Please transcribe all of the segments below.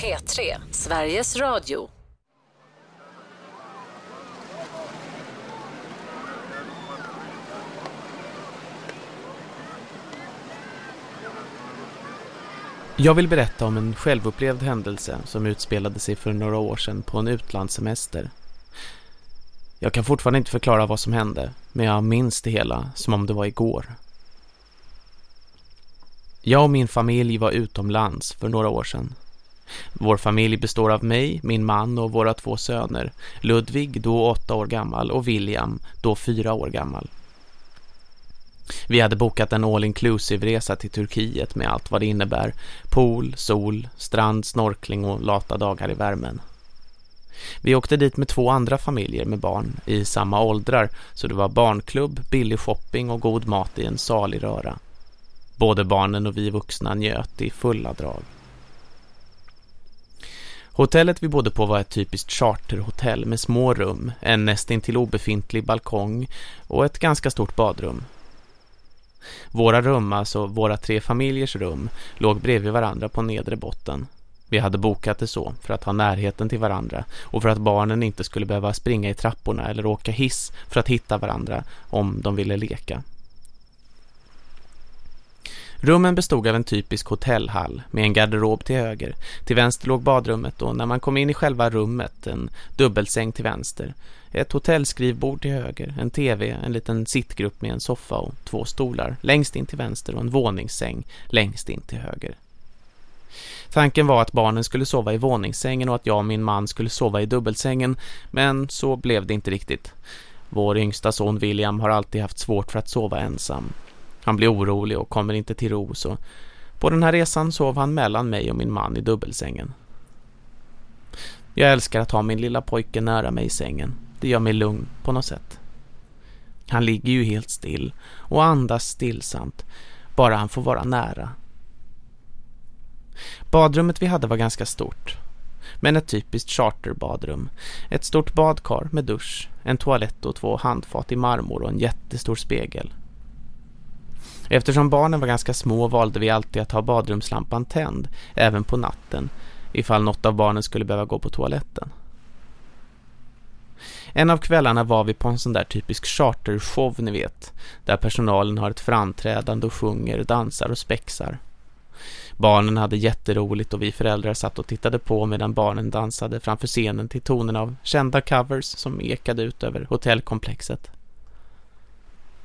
P3, Sveriges Radio. Jag vill berätta om en självupplevd händelse som utspelade sig för några år sedan på en utlandssemester. Jag kan fortfarande inte förklara vad som hände, men jag minns det hela som om det var igår. Jag och min familj var utomlands för några år sedan. Vår familj består av mig, min man och våra två söner. Ludvig, då åtta år gammal, och William, då fyra år gammal. Vi hade bokat en all-inclusive-resa till Turkiet med allt vad det innebär. Pool, sol, strand, snorkling och lata dagar i värmen. Vi åkte dit med två andra familjer med barn i samma åldrar så det var barnklubb, billig shopping och god mat i en salig röra. Både barnen och vi vuxna njöt i fulla drag. Hotellet vi bodde på var ett typiskt charterhotell med små rum, en nästintill obefintlig balkong och ett ganska stort badrum. Våra rum, alltså våra tre familjers rum, låg bredvid varandra på nedre botten. Vi hade bokat det så för att ha närheten till varandra och för att barnen inte skulle behöva springa i trapporna eller åka hiss för att hitta varandra om de ville leka. Rummen bestod av en typisk hotellhall med en garderob till höger. Till vänster låg badrummet och när man kom in i själva rummet en dubbelsäng till vänster. Ett hotellskrivbord till höger, en tv, en liten sittgrupp med en soffa och två stolar längst in till vänster och en våningssäng längst in till höger. Tanken var att barnen skulle sova i våningssängen och att jag och min man skulle sova i dubbelsängen, men så blev det inte riktigt. Vår yngsta son William har alltid haft svårt för att sova ensam. Han blir orolig och kommer inte till ro så på den här resan sov han mellan mig och min man i dubbelsängen. Jag älskar att ha min lilla pojke nära mig i sängen. Det gör mig lugn på något sätt. Han ligger ju helt still och andas stillsamt, bara han får vara nära. Badrummet vi hade var ganska stort, men ett typiskt charterbadrum. Ett stort badkar med dusch, en toalett och två handfat i marmor och en jättestor spegel. Eftersom barnen var ganska små valde vi alltid att ha badrumslampan tänd, även på natten, ifall något av barnen skulle behöva gå på toaletten. En av kvällarna var vi på en sån där typisk chartershow ni vet, där personalen har ett framträdande och sjunger, dansar och spexar. Barnen hade jätteroligt och vi föräldrar satt och tittade på medan barnen dansade framför scenen till tonen av kända covers som ekade ut över hotellkomplexet.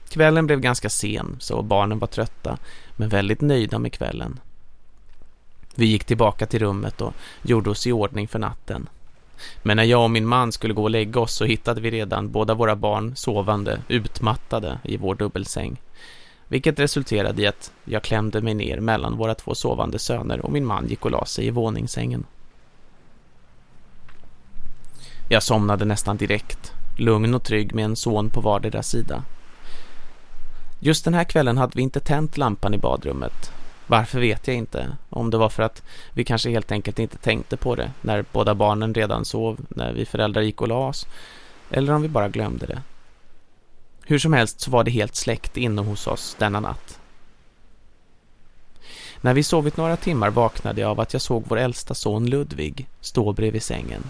Kvällen blev ganska sen så barnen var trötta men väldigt nöjda med kvällen. Vi gick tillbaka till rummet och gjorde oss i ordning för natten. Men när jag och min man skulle gå och lägga oss så hittade vi redan båda våra barn sovande, utmattade i vår dubbelsäng. Vilket resulterade i att jag klämde mig ner mellan våra två sovande söner och min man gick och la sig i våningssängen. Jag somnade nästan direkt, lugn och trygg med en son på vardera sida. Just den här kvällen hade vi inte tänt lampan i badrummet. Varför vet jag inte. Om det var för att vi kanske helt enkelt inte tänkte på det när båda barnen redan sov, när vi föräldrar gick och la oss. Eller om vi bara glömde det. Hur som helst så var det helt släckt inne hos oss denna natt. När vi sovit några timmar vaknade jag av att jag såg vår äldsta son Ludvig stå bredvid sängen.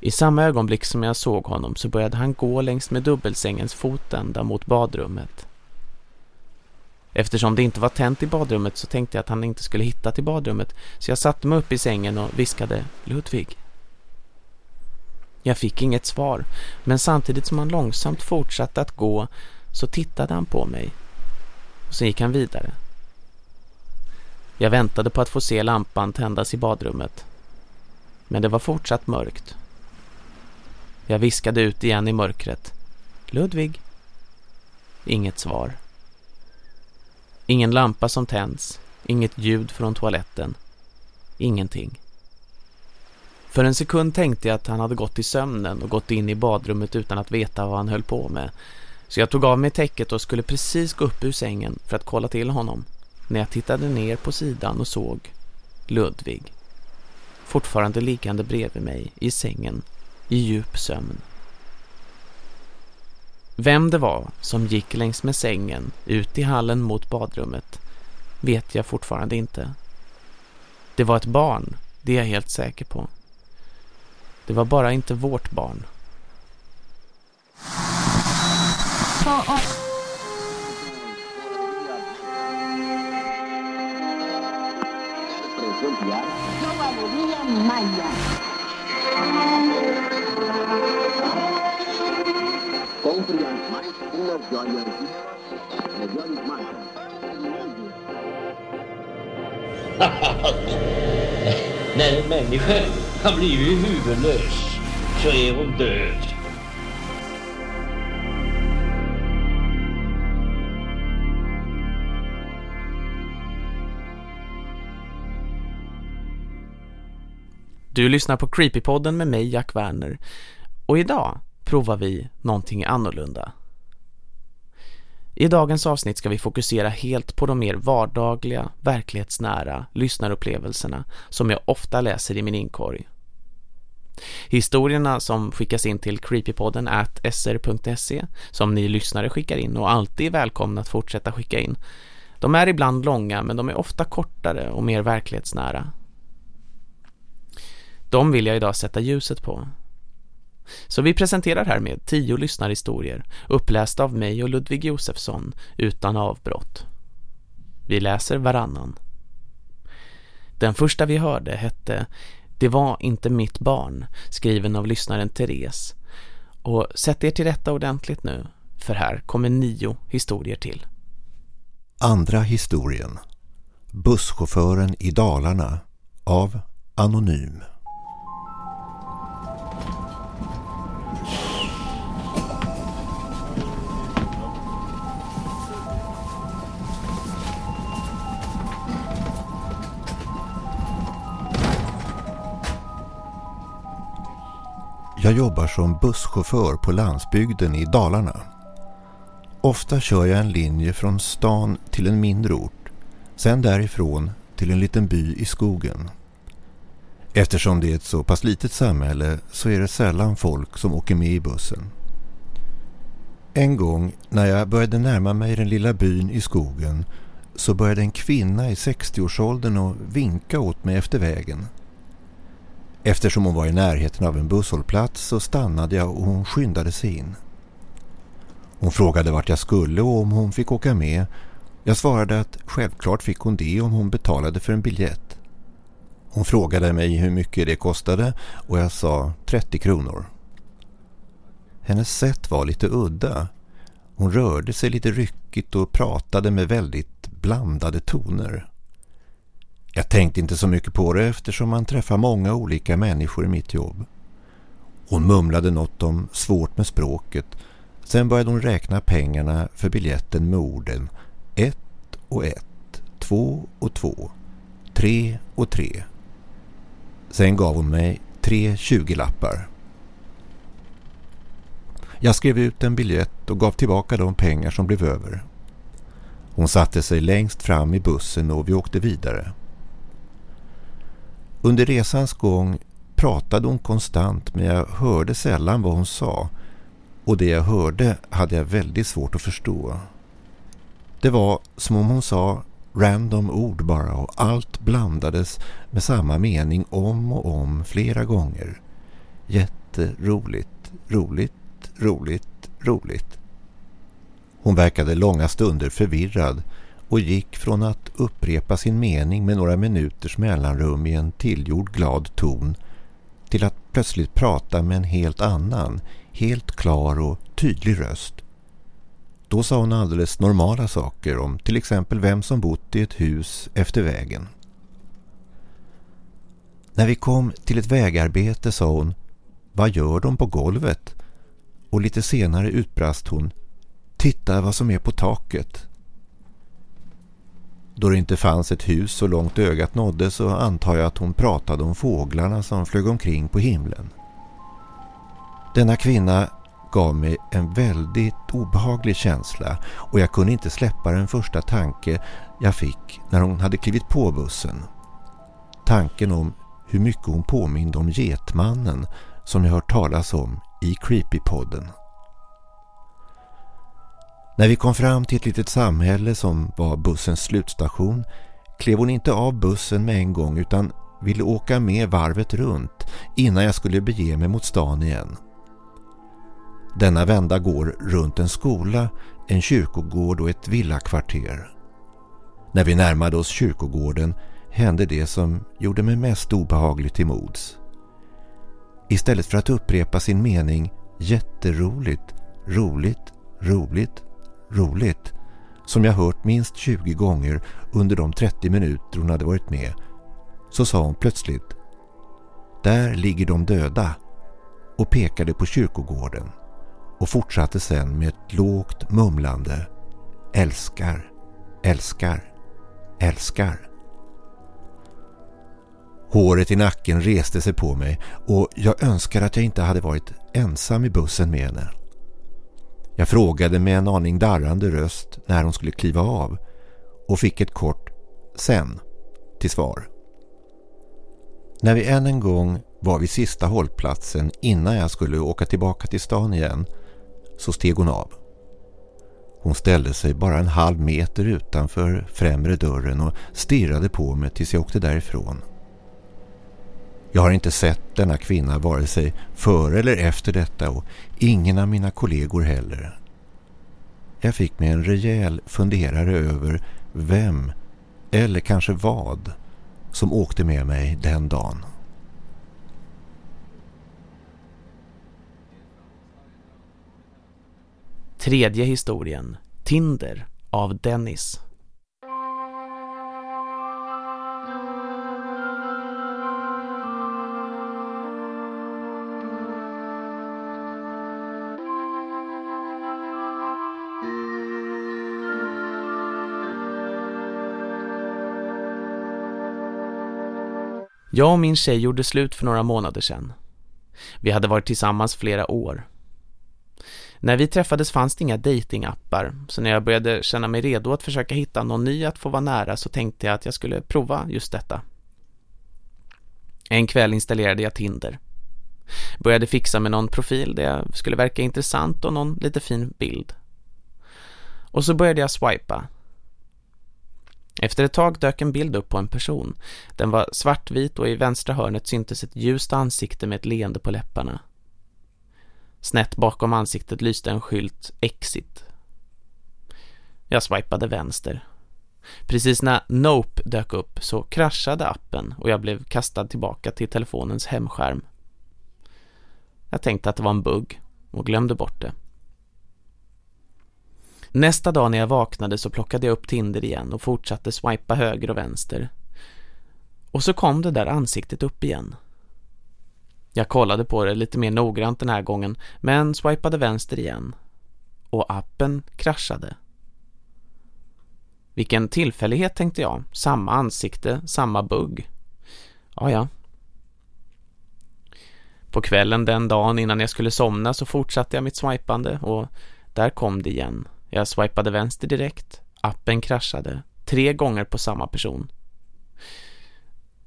I samma ögonblick som jag såg honom så började han gå längs med dubbelsängens fotända mot badrummet. Eftersom det inte var tänt i badrummet så tänkte jag att han inte skulle hitta till badrummet så jag satte mig upp i sängen och viskade Ludvig. Jag fick inget svar men samtidigt som han långsamt fortsatte att gå så tittade han på mig och så gick han vidare. Jag väntade på att få se lampan tändas i badrummet men det var fortsatt mörkt jag viskade ut igen i mörkret. Ludvig? Inget svar. Ingen lampa som tänds. Inget ljud från toaletten. Ingenting. För en sekund tänkte jag att han hade gått i sömnen och gått in i badrummet utan att veta vad han höll på med. Så jag tog av mig täcket och skulle precis gå upp ur sängen för att kolla till honom. När jag tittade ner på sidan och såg Ludvig. Fortfarande liggande bredvid mig i sängen i djup sömn. Vem det var som gick längs med sängen ut i hallen mot badrummet vet jag fortfarande inte. Det var ett barn, det är jag helt säker på. Det var bara inte vårt barn. När en människa har blivit huvudlös så är hon död. Du lyssnar på Creepypodden med mig, Jack Werner. Och idag provar vi någonting annorlunda. I dagens avsnitt ska vi fokusera helt på de mer vardagliga, verklighetsnära lyssnarupplevelserna som jag ofta läser i min inkorg. Historierna som skickas in till creepypodden at sr.se som ni lyssnare skickar in och alltid är välkomna att fortsätta skicka in. De är ibland långa men de är ofta kortare och mer verklighetsnära. De vill jag idag sätta ljuset på. Så vi presenterar härmed tio lyssnarhistorier upplästa av mig och Ludvig Josefsson utan avbrott. Vi läser varannan. Den första vi hörde hette Det var inte mitt barn, skriven av lyssnaren Therese. Och sätt er till rätta ordentligt nu, för här kommer nio historier till. Andra historien Busschauffören i Dalarna av Anonym Jag jobbar som busschaufför på landsbygden i Dalarna. Ofta kör jag en linje från stan till en mindre ort, sen därifrån till en liten by i skogen. Eftersom det är ett så pass litet samhälle så är det sällan folk som åker med i bussen. En gång när jag började närma mig den lilla byn i skogen så började en kvinna i 60-årsåldern att vinka åt mig efter vägen. Eftersom hon var i närheten av en busshållplats så stannade jag och hon skyndade sig in. Hon frågade vart jag skulle och om hon fick åka med. Jag svarade att självklart fick hon det om hon betalade för en biljett. Hon frågade mig hur mycket det kostade och jag sa 30 kronor. Hennes sätt var lite udda. Hon rörde sig lite ryckigt och pratade med väldigt blandade toner. Jag tänkte inte så mycket på det eftersom man träffar många olika människor i mitt jobb. Hon mumlade något om svårt med språket. Sen började hon räkna pengarna för biljetten med orden ett och ett, två och två, tre och tre. Sen gav hon mig tre 20-lappar. Jag skrev ut en biljett och gav tillbaka de pengar som blev över. Hon satte sig längst fram i bussen och vi åkte vidare. Under resans gång pratade hon konstant men jag hörde sällan vad hon sa och det jag hörde hade jag väldigt svårt att förstå. Det var som om hon sa random ord bara och allt blandades med samma mening om och om flera gånger. Jätteroligt, roligt, roligt, roligt. Hon verkade långa stunder förvirrad och gick från att upprepa sin mening med några minuters mellanrum i en tillgjord glad ton till att plötsligt prata med en helt annan, helt klar och tydlig röst. Då sa hon alldeles normala saker om till exempel vem som bott i ett hus efter vägen. När vi kom till ett vägarbete sa hon Vad gör de på golvet? Och lite senare utbrast hon Titta vad som är på taket. Då det inte fanns ett hus så långt ögat nådde så antar jag att hon pratade om fåglarna som flög omkring på himlen. Denna kvinna gav mig en väldigt obehaglig känsla och jag kunde inte släppa den första tanke jag fick när hon hade klivit på bussen. Tanken om hur mycket hon påminde om Getmannen som jag hört talas om i Creepypodden. När vi kom fram till ett litet samhälle som var bussens slutstation klev hon inte av bussen med en gång utan ville åka med varvet runt innan jag skulle bege mig mot stan igen. Denna vända går runt en skola, en kyrkogård och ett villakvarter. När vi närmade oss kyrkogården hände det som gjorde mig mest obehagligt till mods. Istället för att upprepa sin mening jätteroligt, roligt, roligt, roligt som jag hört minst 20 gånger under de 30 minuter hon hade varit med så sa hon plötsligt Där ligger de döda och pekade på kyrkogården och fortsatte sen med ett lågt mumlande Älskar, älskar, älskar. Håret i nacken reste sig på mig och jag önskar att jag inte hade varit ensam i bussen med henne. Jag frågade med en aning darrande röst när hon skulle kliva av och fick ett kort sen till svar. När vi än en gång var vid sista hållplatsen innan jag skulle åka tillbaka till stan igen så steg hon av. Hon ställde sig bara en halv meter utanför främre dörren och stirrade på mig tills jag åkte därifrån. Jag har inte sett denna kvinna vare sig före eller efter detta och ingen av mina kollegor heller. Jag fick mig en rejäl funderare över vem, eller kanske vad, som åkte med mig den dagen. Tredje historien, Tinder av Dennis. Jag och min tjej gjorde slut för några månader sedan. Vi hade varit tillsammans flera år. När vi träffades fanns det inga datingappar så när jag började känna mig redo att försöka hitta någon ny att få vara nära så tänkte jag att jag skulle prova just detta. En kväll installerade jag Tinder. Började fixa med någon profil där jag skulle verka intressant och någon lite fin bild. Och så började jag swipa efter ett tag dök en bild upp på en person. Den var svartvit och i vänstra hörnet syntes ett ljust ansikte med ett leende på läpparna. Snett bakom ansiktet lyste en skylt Exit. Jag swipade vänster. Precis när Nope dök upp så kraschade appen och jag blev kastad tillbaka till telefonens hemskärm. Jag tänkte att det var en bugg och glömde bort det. Nästa dag när jag vaknade så plockade jag upp Tinder igen och fortsatte swipa höger och vänster. Och så kom det där ansiktet upp igen. Jag kollade på det lite mer noggrant den här gången men swipade vänster igen. Och appen kraschade. Vilken tillfällighet tänkte jag. Samma ansikte, samma bugg. Ja, ja. På kvällen den dagen innan jag skulle somna så fortsatte jag mitt swipande och där kom det igen. Jag swipade vänster direkt. Appen kraschade. Tre gånger på samma person.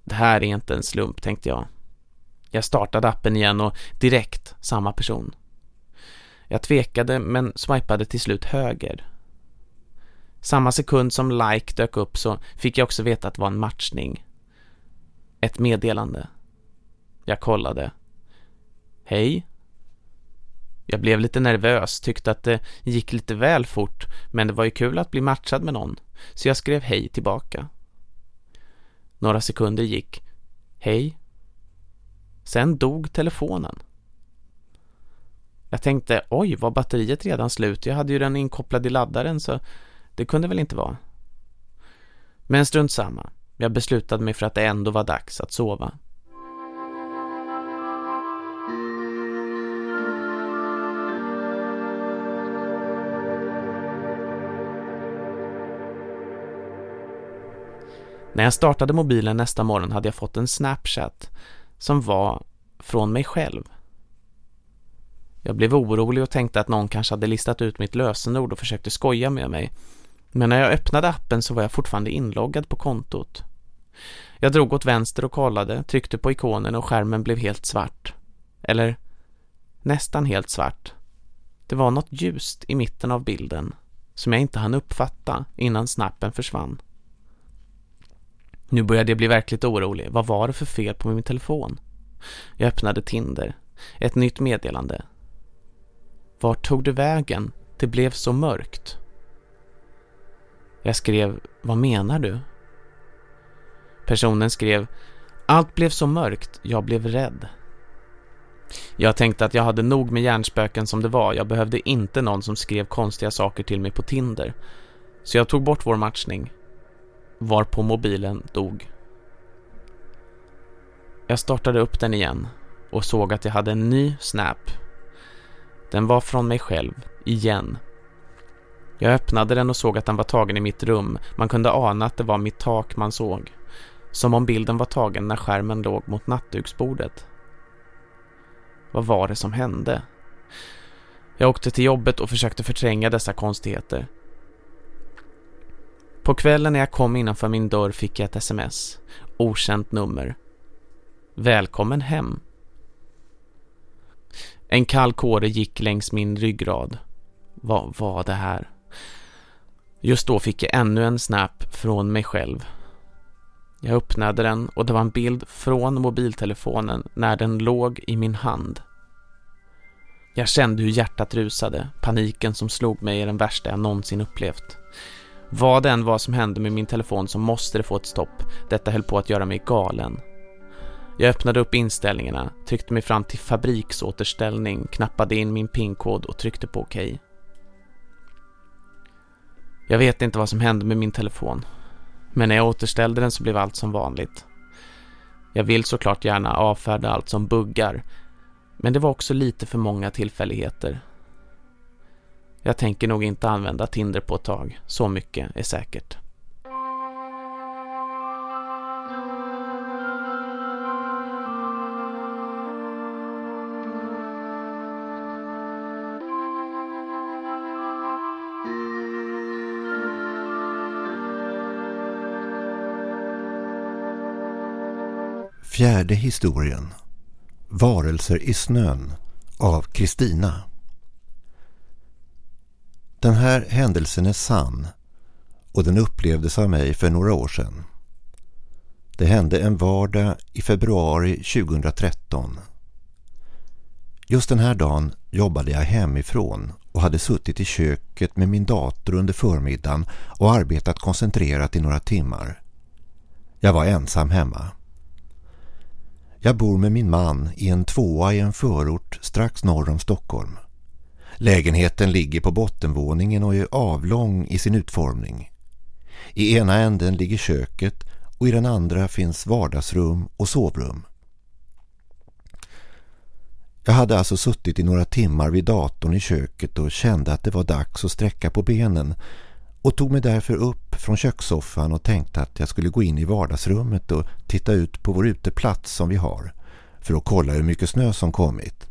Det här är inte en slump, tänkte jag. Jag startade appen igen och direkt samma person. Jag tvekade men swipade till slut höger. Samma sekund som like dök upp så fick jag också veta att det var en matchning. Ett meddelande. Jag kollade. Hej, jag blev lite nervös, tyckte att det gick lite väl fort, men det var ju kul att bli matchad med någon, så jag skrev hej tillbaka. Några sekunder gick. Hej. Sen dog telefonen. Jag tänkte, oj, var batteriet redan slut? Jag hade ju den inkopplad i laddaren så det kunde väl inte vara. Men strunt samma. Jag beslutade mig för att det ändå var dags att sova. När jag startade mobilen nästa morgon hade jag fått en Snapchat som var från mig själv. Jag blev orolig och tänkte att någon kanske hade listat ut mitt lösenord och försökte skoja med mig. Men när jag öppnade appen så var jag fortfarande inloggad på kontot. Jag drog åt vänster och kollade, tryckte på ikonen och skärmen blev helt svart. Eller nästan helt svart. Det var något ljust i mitten av bilden som jag inte hann uppfatta innan snappen försvann. Nu började jag bli verkligt orolig. Vad var det för fel på min telefon? Jag öppnade Tinder. Ett nytt meddelande. Vart tog du vägen? Det blev så mörkt. Jag skrev, vad menar du? Personen skrev, allt blev så mörkt, jag blev rädd. Jag tänkte att jag hade nog med hjärnspöken som det var. Jag behövde inte någon som skrev konstiga saker till mig på Tinder. Så jag tog bort vår matchning. Var på mobilen dog. Jag startade upp den igen och såg att jag hade en ny snap. Den var från mig själv, igen. Jag öppnade den och såg att den var tagen i mitt rum. Man kunde ana att det var mitt tak man såg. Som om bilden var tagen när skärmen låg mot nattduksbordet. Vad var det som hände? Jag åkte till jobbet och försökte förtränga dessa konstigheter. På kvällen när jag kom innanför min dörr fick jag ett sms. Okänt nummer. Välkommen hem. En kall kåre gick längs min ryggrad. Vad var det här? Just då fick jag ännu en snap från mig själv. Jag öppnade den och det var en bild från mobiltelefonen när den låg i min hand. Jag kände hur hjärtat rusade. Paniken som slog mig är den värsta jag någonsin upplevt. Vad det än var som hände med min telefon så måste det få ett stopp. Detta höll på att göra mig galen. Jag öppnade upp inställningarna, tryckte mig fram till fabriksåterställning, knappade in min pinkod och tryckte på OK. Jag vet inte vad som hände med min telefon. Men när jag återställde den så blev allt som vanligt. Jag vill såklart gärna avfärda allt som buggar. Men det var också lite för många tillfälligheter. Jag tänker nog inte använda Tinder på ett tag. Så mycket är säkert. Fjärde historien Varelser i snön av Kristina den här händelsen är sann och den upplevdes av mig för några år sedan. Det hände en vardag i februari 2013. Just den här dagen jobbade jag hemifrån och hade suttit i köket med min dator under förmiddagen och arbetat koncentrerat i några timmar. Jag var ensam hemma. Jag bor med min man i en tvåa i en förort strax norr om Stockholm. Lägenheten ligger på bottenvåningen och är avlång i sin utformning. I ena änden ligger köket och i den andra finns vardagsrum och sovrum. Jag hade alltså suttit i några timmar vid datorn i köket och kände att det var dags att sträcka på benen och tog mig därför upp från kökssoffan och tänkte att jag skulle gå in i vardagsrummet och titta ut på vår uteplats som vi har för att kolla hur mycket snö som kommit.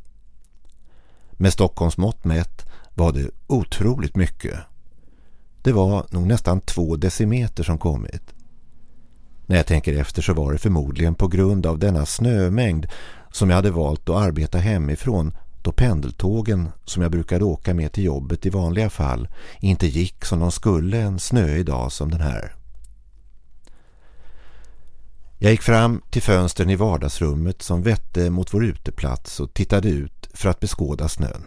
Med Stockholms mått mätt var det otroligt mycket. Det var nog nästan två decimeter som kommit. När jag tänker efter så var det förmodligen på grund av denna snömängd som jag hade valt att arbeta hemifrån då pendeltågen som jag brukade åka med till jobbet i vanliga fall inte gick som de skulle en snöig dag som den här. Jag gick fram till fönstren i vardagsrummet som vette mot vår uteplats och tittade ut för att beskåda snön.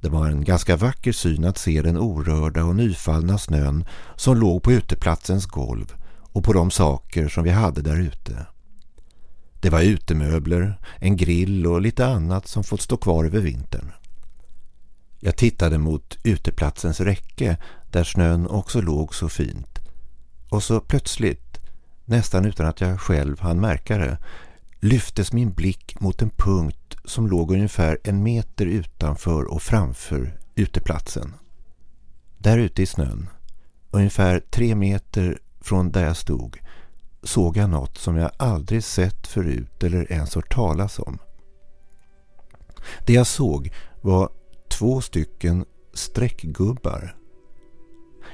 Det var en ganska vacker syn att se den orörda och nyfallna snön som låg på uteplatsens golv och på de saker som vi hade där ute. Det var utemöbler, en grill och lite annat som fått stå kvar över vintern. Jag tittade mot uteplatsens räcke där snön också låg så fint. Och så plötsligt, nästan utan att jag själv hann märka det, lyftes min blick mot en punkt som låg ungefär en meter utanför och framför uteplatsen. Där ute i snön, ungefär tre meter från där jag stod, såg jag något som jag aldrig sett förut eller ens hört talas om. Det jag såg var två stycken streckgubbar.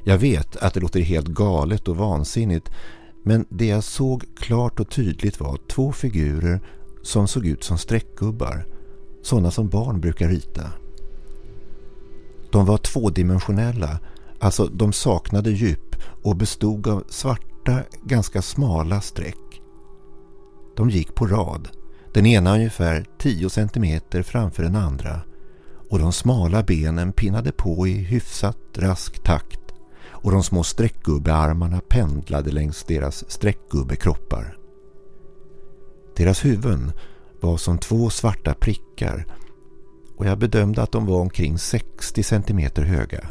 Jag vet att det låter helt galet och vansinnigt men det jag såg klart och tydligt var två figurer som såg ut som streckgubbar. Sådana som barn brukar rita. De var tvådimensionella, alltså de saknade djup och bestod av svarta, ganska smala streck. De gick på rad, den ena ungefär 10 centimeter framför den andra och de smala benen pinnade på i hyfsat rask takt och de små streckgubbearmarna pendlade längs deras streckgubbekroppar. Deras huvuden var som två svarta prickar och jag bedömde att de var omkring 60 centimeter höga.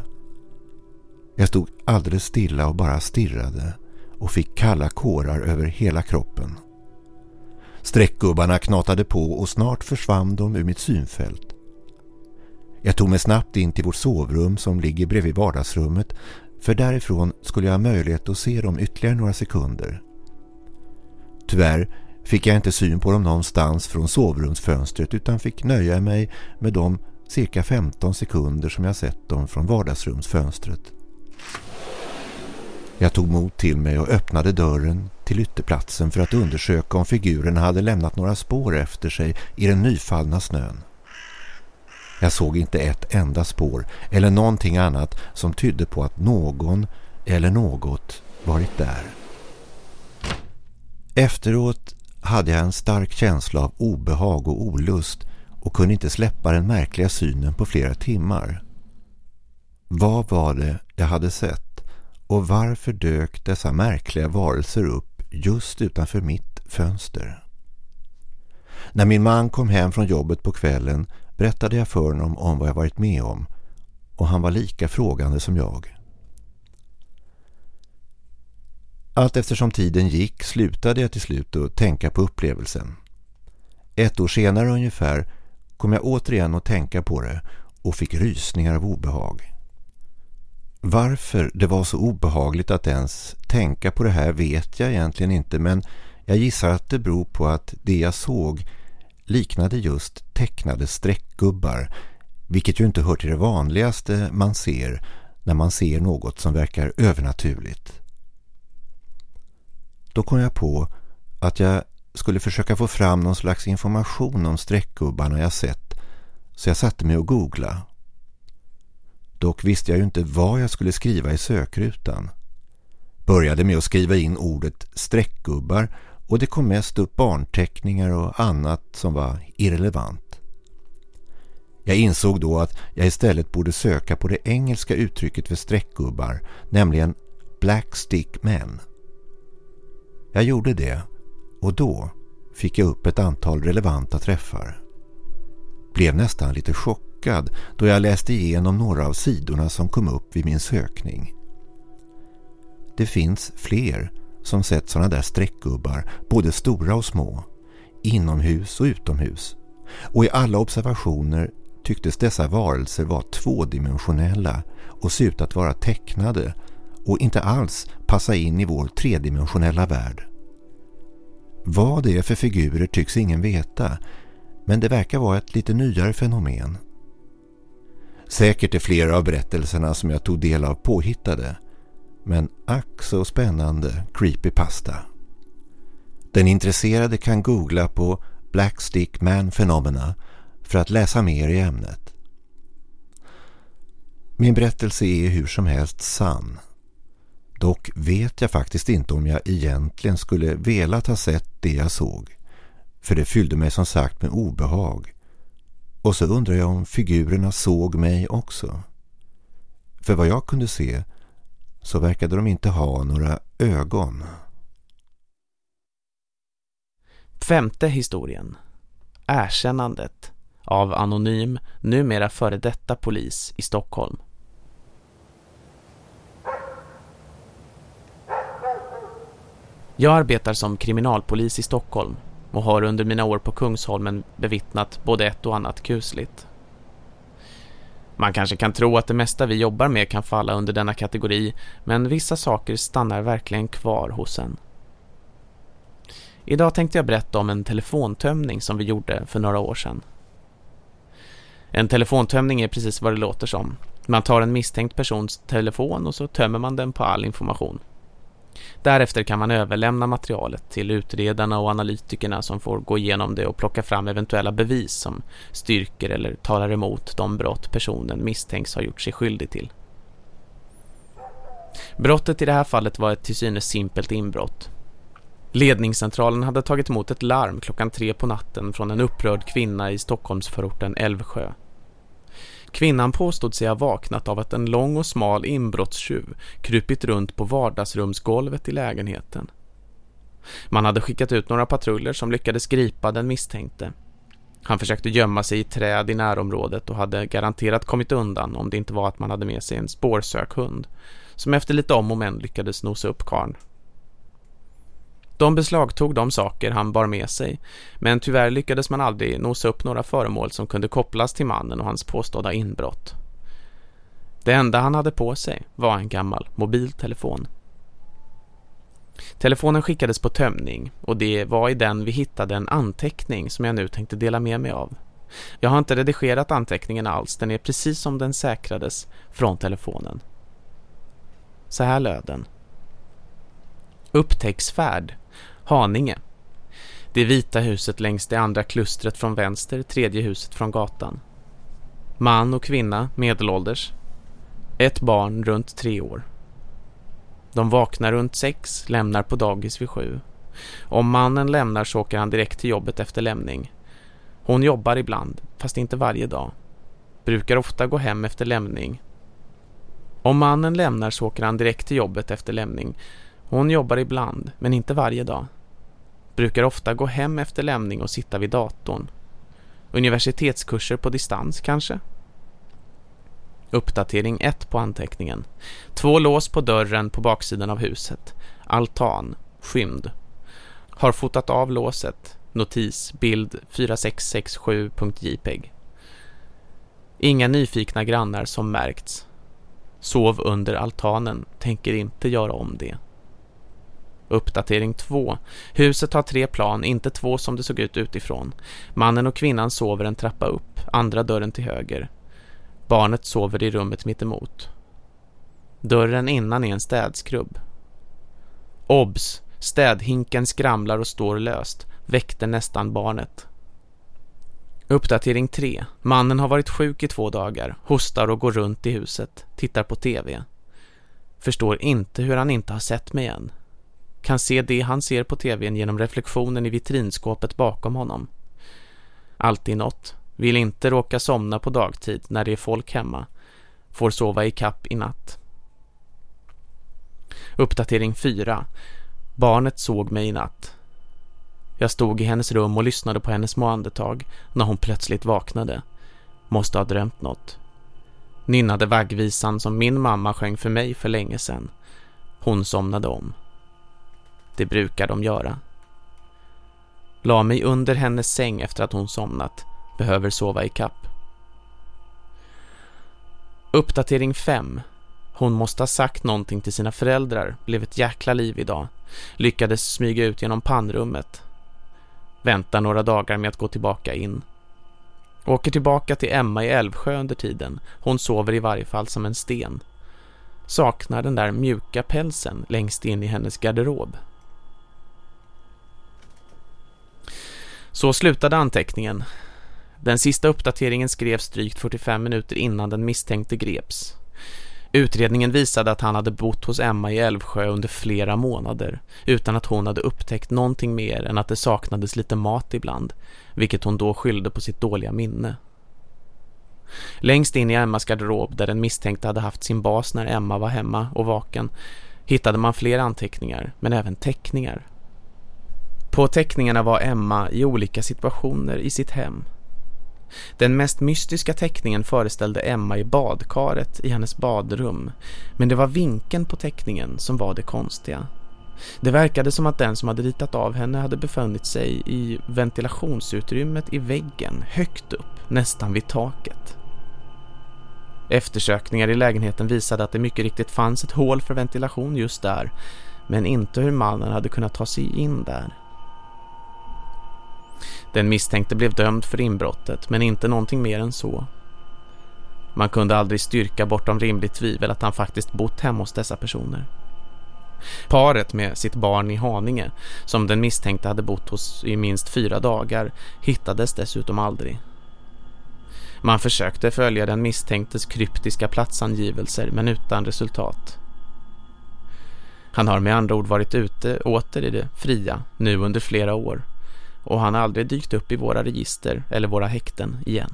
Jag stod alldeles stilla och bara stirrade och fick kalla kårar över hela kroppen. Streckgubbarna knatade på och snart försvann de ur mitt synfält. Jag tog mig snabbt in till vårt sovrum som ligger bredvid vardagsrummet för därifrån skulle jag ha möjlighet att se dem ytterligare några sekunder. Tyvärr fick jag inte syn på dem någonstans från sovrumsfönstret utan fick nöja mig med de cirka 15 sekunder som jag sett dem från vardagsrumsfönstret. Jag tog mod till mig och öppnade dörren till ytterplatsen för att undersöka om figurerna hade lämnat några spår efter sig i den nyfallna snön. Jag såg inte ett enda spår eller någonting annat som tydde på att någon eller något varit där. Efteråt hade jag en stark känsla av obehag och olust och kunde inte släppa den märkliga synen på flera timmar. Vad var det jag hade sett och varför dök dessa märkliga varelser upp just utanför mitt fönster? När min man kom hem från jobbet på kvällen berättade jag för honom om vad jag varit med om och han var lika frågande som jag. Allt eftersom tiden gick slutade jag till slut att tänka på upplevelsen. Ett år senare ungefär kom jag återigen att tänka på det och fick rysningar av obehag. Varför det var så obehagligt att ens tänka på det här vet jag egentligen inte men jag gissar att det beror på att det jag såg liknade just tecknade streckgubbar vilket ju inte hör till det vanligaste man ser när man ser något som verkar övernaturligt. Då kom jag på att jag skulle försöka få fram någon slags information om streckgubbarna jag sett så jag satte mig och googla. Dock visste jag ju inte vad jag skulle skriva i sökrutan. Började med att skriva in ordet streckgubbar och det kom mest upp barnteckningar och annat som var irrelevant. Jag insåg då att jag istället borde söka på det engelska uttrycket för streckgubbar, nämligen Black Stick Men. Jag gjorde det och då fick jag upp ett antal relevanta träffar. Blev nästan lite chockad då jag läste igenom några av sidorna som kom upp vid min sökning. Det finns fler som sett sådana där streckgubbar, både stora och små, inomhus och utomhus. Och i alla observationer tycktes dessa varelser vara tvådimensionella och se ut att vara tecknade och inte alls passa in i vår tredimensionella värld. Vad det är för figurer tycks ingen veta, men det verkar vara ett lite nyare fenomen. Säkert är flera av berättelserna som jag tog del av påhittade, men ack så spännande creepypasta. Den intresserade kan googla på Black Stick Man Phenomena för att läsa mer i ämnet. Min berättelse är hur som helst sann. Dock vet jag faktiskt inte om jag egentligen skulle velat ha sett det jag såg. För det fyllde mig som sagt med obehag. Och så undrar jag om figurerna såg mig också. För vad jag kunde se så verkade de inte ha några ögon. Femte historien. Erkännandet av anonym, numera före detta polis i Stockholm. Jag arbetar som kriminalpolis i Stockholm och har under mina år på Kungsholmen bevittnat både ett och annat kusligt. Man kanske kan tro att det mesta vi jobbar med kan falla under denna kategori, men vissa saker stannar verkligen kvar hos en. Idag tänkte jag berätta om en telefontömning som vi gjorde för några år sedan. En telefontömning är precis vad det låter som. Man tar en misstänkt persons telefon och så tömmer man den på all information. Därefter kan man överlämna materialet till utredarna och analytikerna som får gå igenom det och plocka fram eventuella bevis som styrker eller talar emot de brott personen misstänks ha gjort sig skyldig till. Brottet i det här fallet var ett till synes simpelt inbrott. Ledningscentralen hade tagit emot ett larm klockan tre på natten från en upprörd kvinna i Stockholmsförorten Älvsjö. Kvinnan påstod sig ha vaknat av att en lång och smal inbrottstjuv krupit runt på vardagsrumsgolvet i lägenheten. Man hade skickat ut några patruller som lyckades gripa den misstänkte. Han försökte gömma sig i träd i närområdet och hade garanterat kommit undan om det inte var att man hade med sig en spårsökhund som efter lite om och men lyckades nosa upp karn. De beslagtog de saker han bar med sig, men tyvärr lyckades man aldrig nosa upp några föremål som kunde kopplas till mannen och hans påstådda inbrott. Det enda han hade på sig var en gammal mobiltelefon. Telefonen skickades på tömning och det var i den vi hittade en anteckning som jag nu tänkte dela med mig av. Jag har inte redigerat anteckningen alls, den är precis som den säkrades från telefonen. Så här löd den. Upptäcksfärd Haninge. Det vita huset längs det andra klustret från vänster, tredje huset från gatan. Man och kvinna, medelålders. Ett barn runt tre år. De vaknar runt sex, lämnar på dagis vid sju. Om mannen lämnar så åker han direkt till jobbet efter lämning. Hon jobbar ibland, fast inte varje dag. Brukar ofta gå hem efter lämning. Om mannen lämnar så åker han direkt till jobbet efter lämning. Hon jobbar ibland, men inte varje dag. Brukar ofta gå hem efter lämning och sitta vid datorn. Universitetskurser på distans kanske? Uppdatering 1 på anteckningen. Två lås på dörren på baksidan av huset. Altan. Skymd. Har fotat av låset. Notis. Bild 4667.jpeg. Inga nyfikna grannar som märkts. Sov under altanen. Tänker inte göra om det. Uppdatering 2. Huset har tre plan, inte två som det såg ut utifrån. Mannen och kvinnan sover en trappa upp, andra dörren till höger. Barnet sover i rummet mitt emot. Dörren innan är en städskrubb. Obs! Städhinken skramlar och står löst. Väckte nästan barnet. Uppdatering 3. Mannen har varit sjuk i två dagar. Hostar och går runt i huset. Tittar på tv. Förstår inte hur han inte har sett mig än kan se det han ser på tvn genom reflektionen i vitrinskåpet bakom honom. Alltid något. Vill inte råka somna på dagtid när det är folk hemma. Får sova i kapp i natt. Uppdatering 4. Barnet såg mig i natt. Jag stod i hennes rum och lyssnade på hennes små andetag när hon plötsligt vaknade. Måste ha drömt något. Nynnade vaggvisan som min mamma sjöng för mig för länge sedan. Hon somnade om. Det brukar de göra. La mig under hennes säng efter att hon somnat. Behöver sova i kapp. Uppdatering 5. Hon måste ha sagt någonting till sina föräldrar. Blev ett jäkla liv idag. Lyckades smyga ut genom pannrummet. Väntar några dagar med att gå tillbaka in. Åker tillbaka till Emma i Älvsjö under tiden. Hon sover i varje fall som en sten. Saknar den där mjuka pälsen längst in i hennes garderob. Så slutade anteckningen. Den sista uppdateringen skrevs drygt 45 minuter innan den misstänkte greps. Utredningen visade att han hade bott hos Emma i Älvsjö under flera månader utan att hon hade upptäckt någonting mer än att det saknades lite mat ibland, vilket hon då skyllde på sitt dåliga minne. Längst in i Emmas garderob där den misstänkte hade haft sin bas när Emma var hemma och vaken hittade man fler anteckningar men även teckningar på teckningarna var Emma i olika situationer i sitt hem. Den mest mystiska teckningen föreställde Emma i badkaret i hennes badrum, men det var vinkeln på teckningen som var det konstiga. Det verkade som att den som hade ritat av henne hade befunnit sig i ventilationsutrymmet i väggen, högt upp, nästan vid taket. Eftersökningar i lägenheten visade att det mycket riktigt fanns ett hål för ventilation just där, men inte hur mannen hade kunnat ta sig in där. Den misstänkte blev dömd för inbrottet men inte någonting mer än så. Man kunde aldrig styrka bortom rimligt tvivel att han faktiskt bott hemma hos dessa personer. Paret med sitt barn i Haninge, som den misstänkte hade bott hos i minst fyra dagar, hittades dessutom aldrig. Man försökte följa den misstänktes kryptiska platsangivelser men utan resultat. Han har med andra ord varit ute åter i det fria nu under flera år och han har aldrig dykt upp i våra register eller våra häkten igen.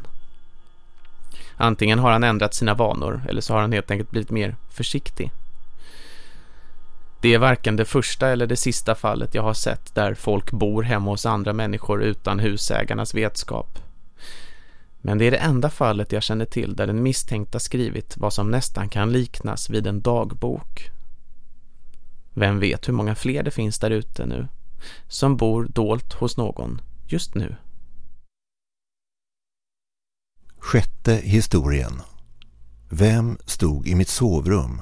Antingen har han ändrat sina vanor eller så har han helt enkelt blivit mer försiktig. Det är varken det första eller det sista fallet jag har sett där folk bor hemma hos andra människor utan husägarnas vetskap. Men det är det enda fallet jag känner till där den misstänkta skrivit vad som nästan kan liknas vid en dagbok. Vem vet hur många fler det finns där ute nu som bor dolt hos någon just nu. Sjätte historien. Vem stod i mitt sovrum?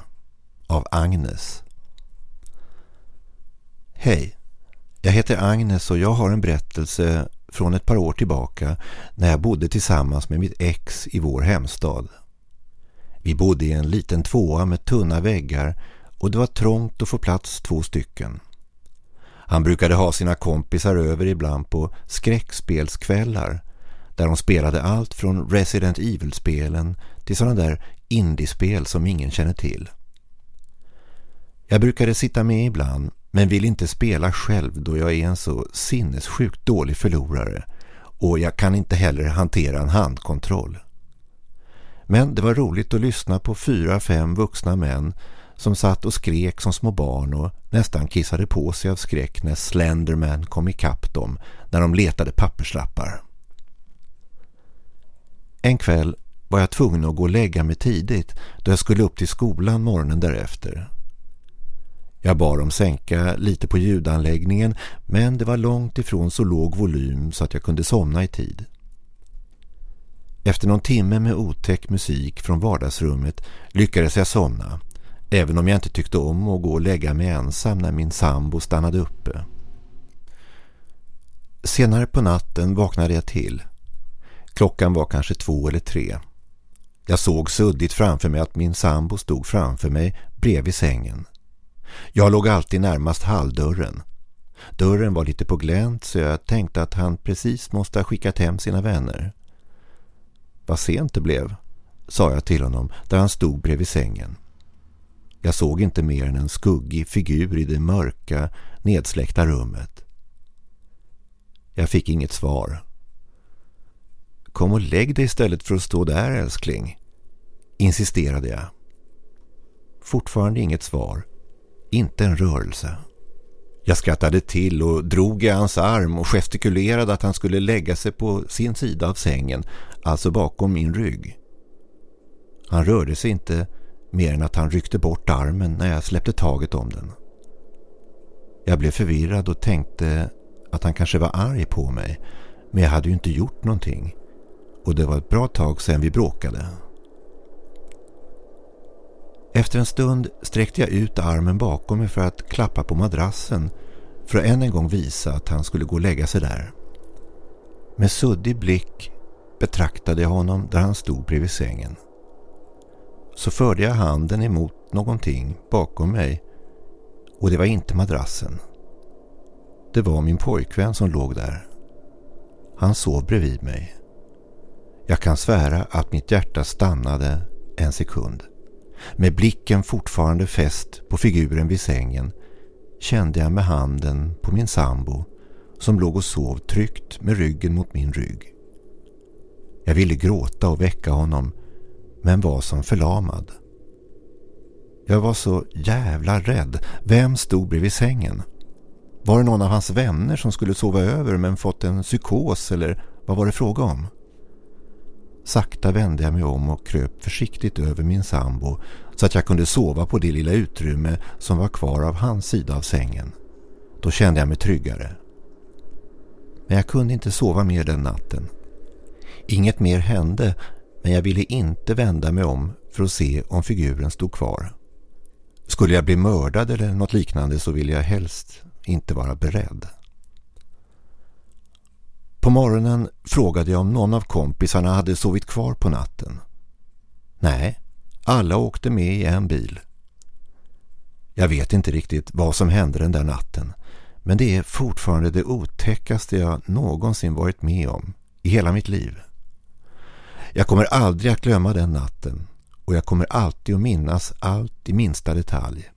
Av Agnes. Hej, jag heter Agnes och jag har en berättelse från ett par år tillbaka när jag bodde tillsammans med mitt ex i vår hemstad. Vi bodde i en liten tvåa med tunna väggar och det var trångt att få plats två stycken. Han brukade ha sina kompisar över ibland på skräckspelskvällar där de spelade allt från Resident Evil-spelen till sådana där indiespel som ingen känner till. Jag brukade sitta med ibland men vill inte spela själv då jag är en så sinnessjukt dålig förlorare och jag kan inte heller hantera en handkontroll. Men det var roligt att lyssna på fyra, fem vuxna män som satt och skrek som små barn och nästan kissade på sig av skräck när Slenderman kom ikapp dem när de letade papperslappar. En kväll var jag tvungen att gå och lägga mig tidigt då jag skulle upp till skolan morgonen därefter. Jag bad dem sänka lite på ljudanläggningen men det var långt ifrån så låg volym så att jag kunde somna i tid. Efter någon timme med otäck musik från vardagsrummet lyckades jag somna även om jag inte tyckte om att gå och lägga mig ensam när min sambo stannade uppe. Senare på natten vaknade jag till. Klockan var kanske två eller tre. Jag såg suddigt framför mig att min sambo stod framför mig bredvid sängen. Jag låg alltid närmast halldörren. Dörren var lite på glänt så jag tänkte att han precis måste ha skickat hem sina vänner. Vad sent det blev, sa jag till honom där han stod bredvid sängen. Jag såg inte mer än en skuggig figur i det mörka, nedsläckta rummet. Jag fick inget svar. Kom och lägg dig istället för att stå där, älskling, insisterade jag. Fortfarande inget svar. Inte en rörelse. Jag skrattade till och drog i hans arm och gestikulerade att han skulle lägga sig på sin sida av sängen, alltså bakom min rygg. Han rörde sig inte mer än att han ryckte bort armen när jag släppte taget om den. Jag blev förvirrad och tänkte att han kanske var arg på mig, men jag hade ju inte gjort någonting. Och det var ett bra tag sedan vi bråkade. Efter en stund sträckte jag ut armen bakom mig för att klappa på madrassen för att än en gång visa att han skulle gå och lägga sig där. Med suddig blick betraktade jag honom där han stod bredvid sängen. Så förde jag handen emot någonting bakom mig och det var inte madrassen. Det var min pojkvän som låg där. Han sov bredvid mig. Jag kan svära att mitt hjärta stannade en sekund. Med blicken fortfarande fäst på figuren vid sängen kände jag med handen på min sambo som låg och sov tryggt med ryggen mot min rygg. Jag ville gråta och väcka honom men var som förlamad. Jag var så jävla rädd. Vem stod bredvid sängen? Var det någon av hans vänner som skulle sova över men fått en psykos eller vad var det fråga om? Sakta vände jag mig om och kröp försiktigt över min sambo så att jag kunde sova på det lilla utrymme som var kvar av hans sida av sängen. Då kände jag mig tryggare. Men jag kunde inte sova mer den natten. Inget mer hände men jag ville inte vända mig om för att se om figuren stod kvar. Skulle jag bli mördad eller något liknande så ville jag helst inte vara beredd. På morgonen frågade jag om någon av kompisarna hade sovit kvar på natten. Nej, alla åkte med i en bil. Jag vet inte riktigt vad som hände den där natten men det är fortfarande det otäckaste jag någonsin varit med om i hela mitt liv. Jag kommer aldrig att glömma den natten och jag kommer alltid att minnas allt i minsta detalj.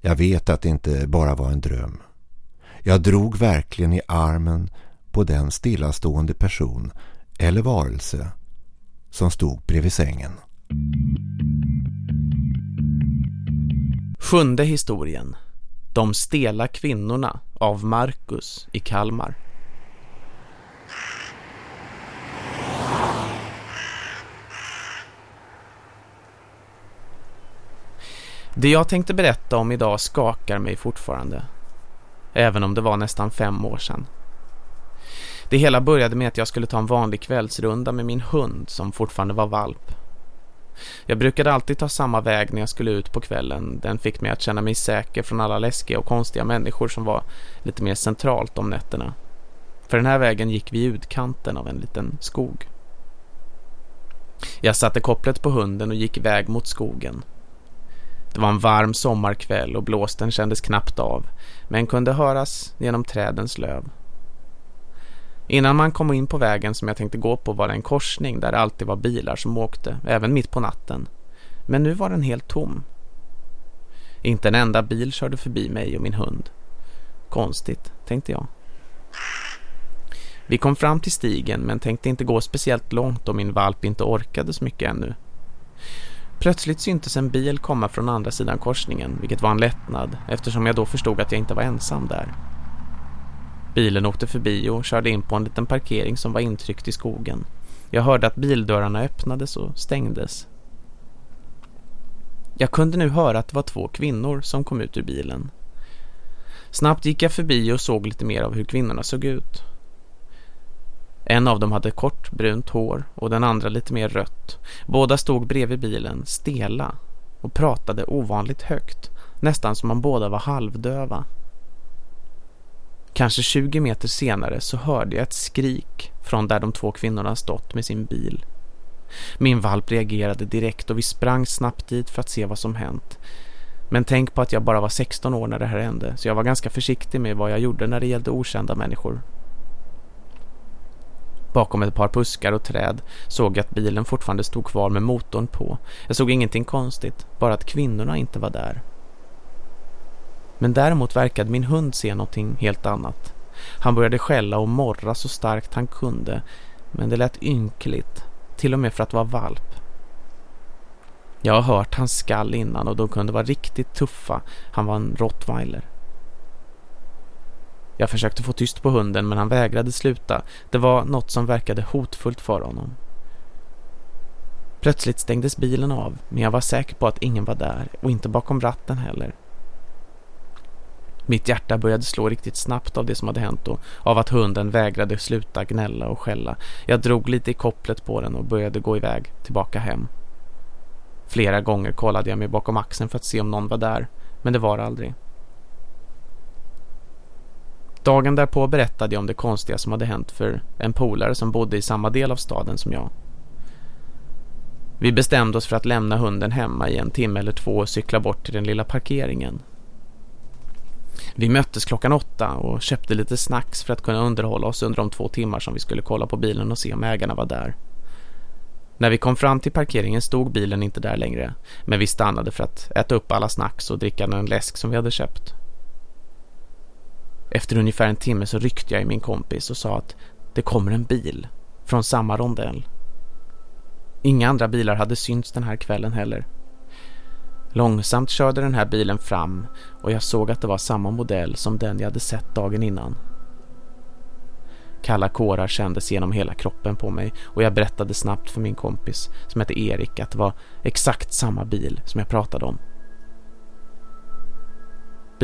Jag vet att det inte bara var en dröm. Jag drog verkligen i armen på den stillastående person eller varelse som stod bredvid sängen. Sjunde historien. De stela kvinnorna av Marcus i Kalmar. Det jag tänkte berätta om idag skakar mig fortfarande. Även om det var nästan fem år sedan. Det hela började med att jag skulle ta en vanlig kvällsrunda med min hund som fortfarande var valp. Jag brukade alltid ta samma väg när jag skulle ut på kvällen. Den fick mig att känna mig säker från alla läskiga och konstiga människor som var lite mer centralt om nätterna. För den här vägen gick vi utkanten av en liten skog. Jag satte kopplet på hunden och gick iväg mot skogen. Det var en varm sommarkväll och blåsten kändes knappt av, men kunde höras genom trädens löv. Innan man kom in på vägen som jag tänkte gå på var det en korsning där det alltid var bilar som åkte, även mitt på natten. Men nu var den helt tom. Inte en enda bil körde förbi mig och min hund. Konstigt, tänkte jag. Vi kom fram till stigen men tänkte inte gå speciellt långt och min valp inte orkade så mycket ännu. Plötsligt syntes en bil komma från andra sidan korsningen, vilket var en lättnad eftersom jag då förstod att jag inte var ensam där. Bilen åkte förbi och körde in på en liten parkering som var intryckt i skogen. Jag hörde att bildörrarna öppnades och stängdes. Jag kunde nu höra att det var två kvinnor som kom ut ur bilen. Snabbt gick jag förbi och såg lite mer av hur kvinnorna såg ut. En av dem hade kort brunt hår och den andra lite mer rött. Båda stod bredvid bilen, stela, och pratade ovanligt högt, nästan som om båda var halvdöva. Kanske 20 meter senare så hörde jag ett skrik från där de två kvinnorna stått med sin bil. Min valp reagerade direkt och vi sprang snabbt dit för att se vad som hänt. Men tänk på att jag bara var 16 år när det här hände så jag var ganska försiktig med vad jag gjorde när det gällde okända människor. Bakom ett par buskar och träd såg jag att bilen fortfarande stod kvar med motorn på. Jag såg ingenting konstigt, bara att kvinnorna inte var där. Men däremot verkade min hund se någonting helt annat. Han började skälla och morra så starkt han kunde, men det lät ynkligt, till och med för att vara valp. Jag har hört hans skall innan och de kunde vara riktigt tuffa. Han var en rottweiler. Jag försökte få tyst på hunden men han vägrade sluta. Det var något som verkade hotfullt för honom. Plötsligt stängdes bilen av men jag var säker på att ingen var där och inte bakom ratten heller. Mitt hjärta började slå riktigt snabbt av det som hade hänt och av att hunden vägrade sluta gnälla och skälla. Jag drog lite i kopplet på den och började gå iväg tillbaka hem. Flera gånger kollade jag mig bakom axeln för att se om någon var där, men det var aldrig. Dagen därpå berättade jag om det konstiga som hade hänt för en polare som bodde i samma del av staden som jag. Vi bestämde oss för att lämna hunden hemma i en timme eller två och cykla bort till den lilla parkeringen vi möttes klockan åtta och köpte lite snacks för att kunna underhålla oss under de två timmar som vi skulle kolla på bilen och se om ägarna var där. När vi kom fram till parkeringen stod bilen inte där längre, men vi stannade för att äta upp alla snacks och dricka en läsk som vi hade köpt. Efter ungefär en timme så ryckte jag i min kompis och sa att det kommer en bil från samma rondell. Inga andra bilar hade synts den här kvällen heller. Långsamt körde den här bilen fram och jag såg att det var samma modell som den jag hade sett dagen innan. Kalla kårar kändes genom hela kroppen på mig och jag berättade snabbt för min kompis som hette Erik att det var exakt samma bil som jag pratade om.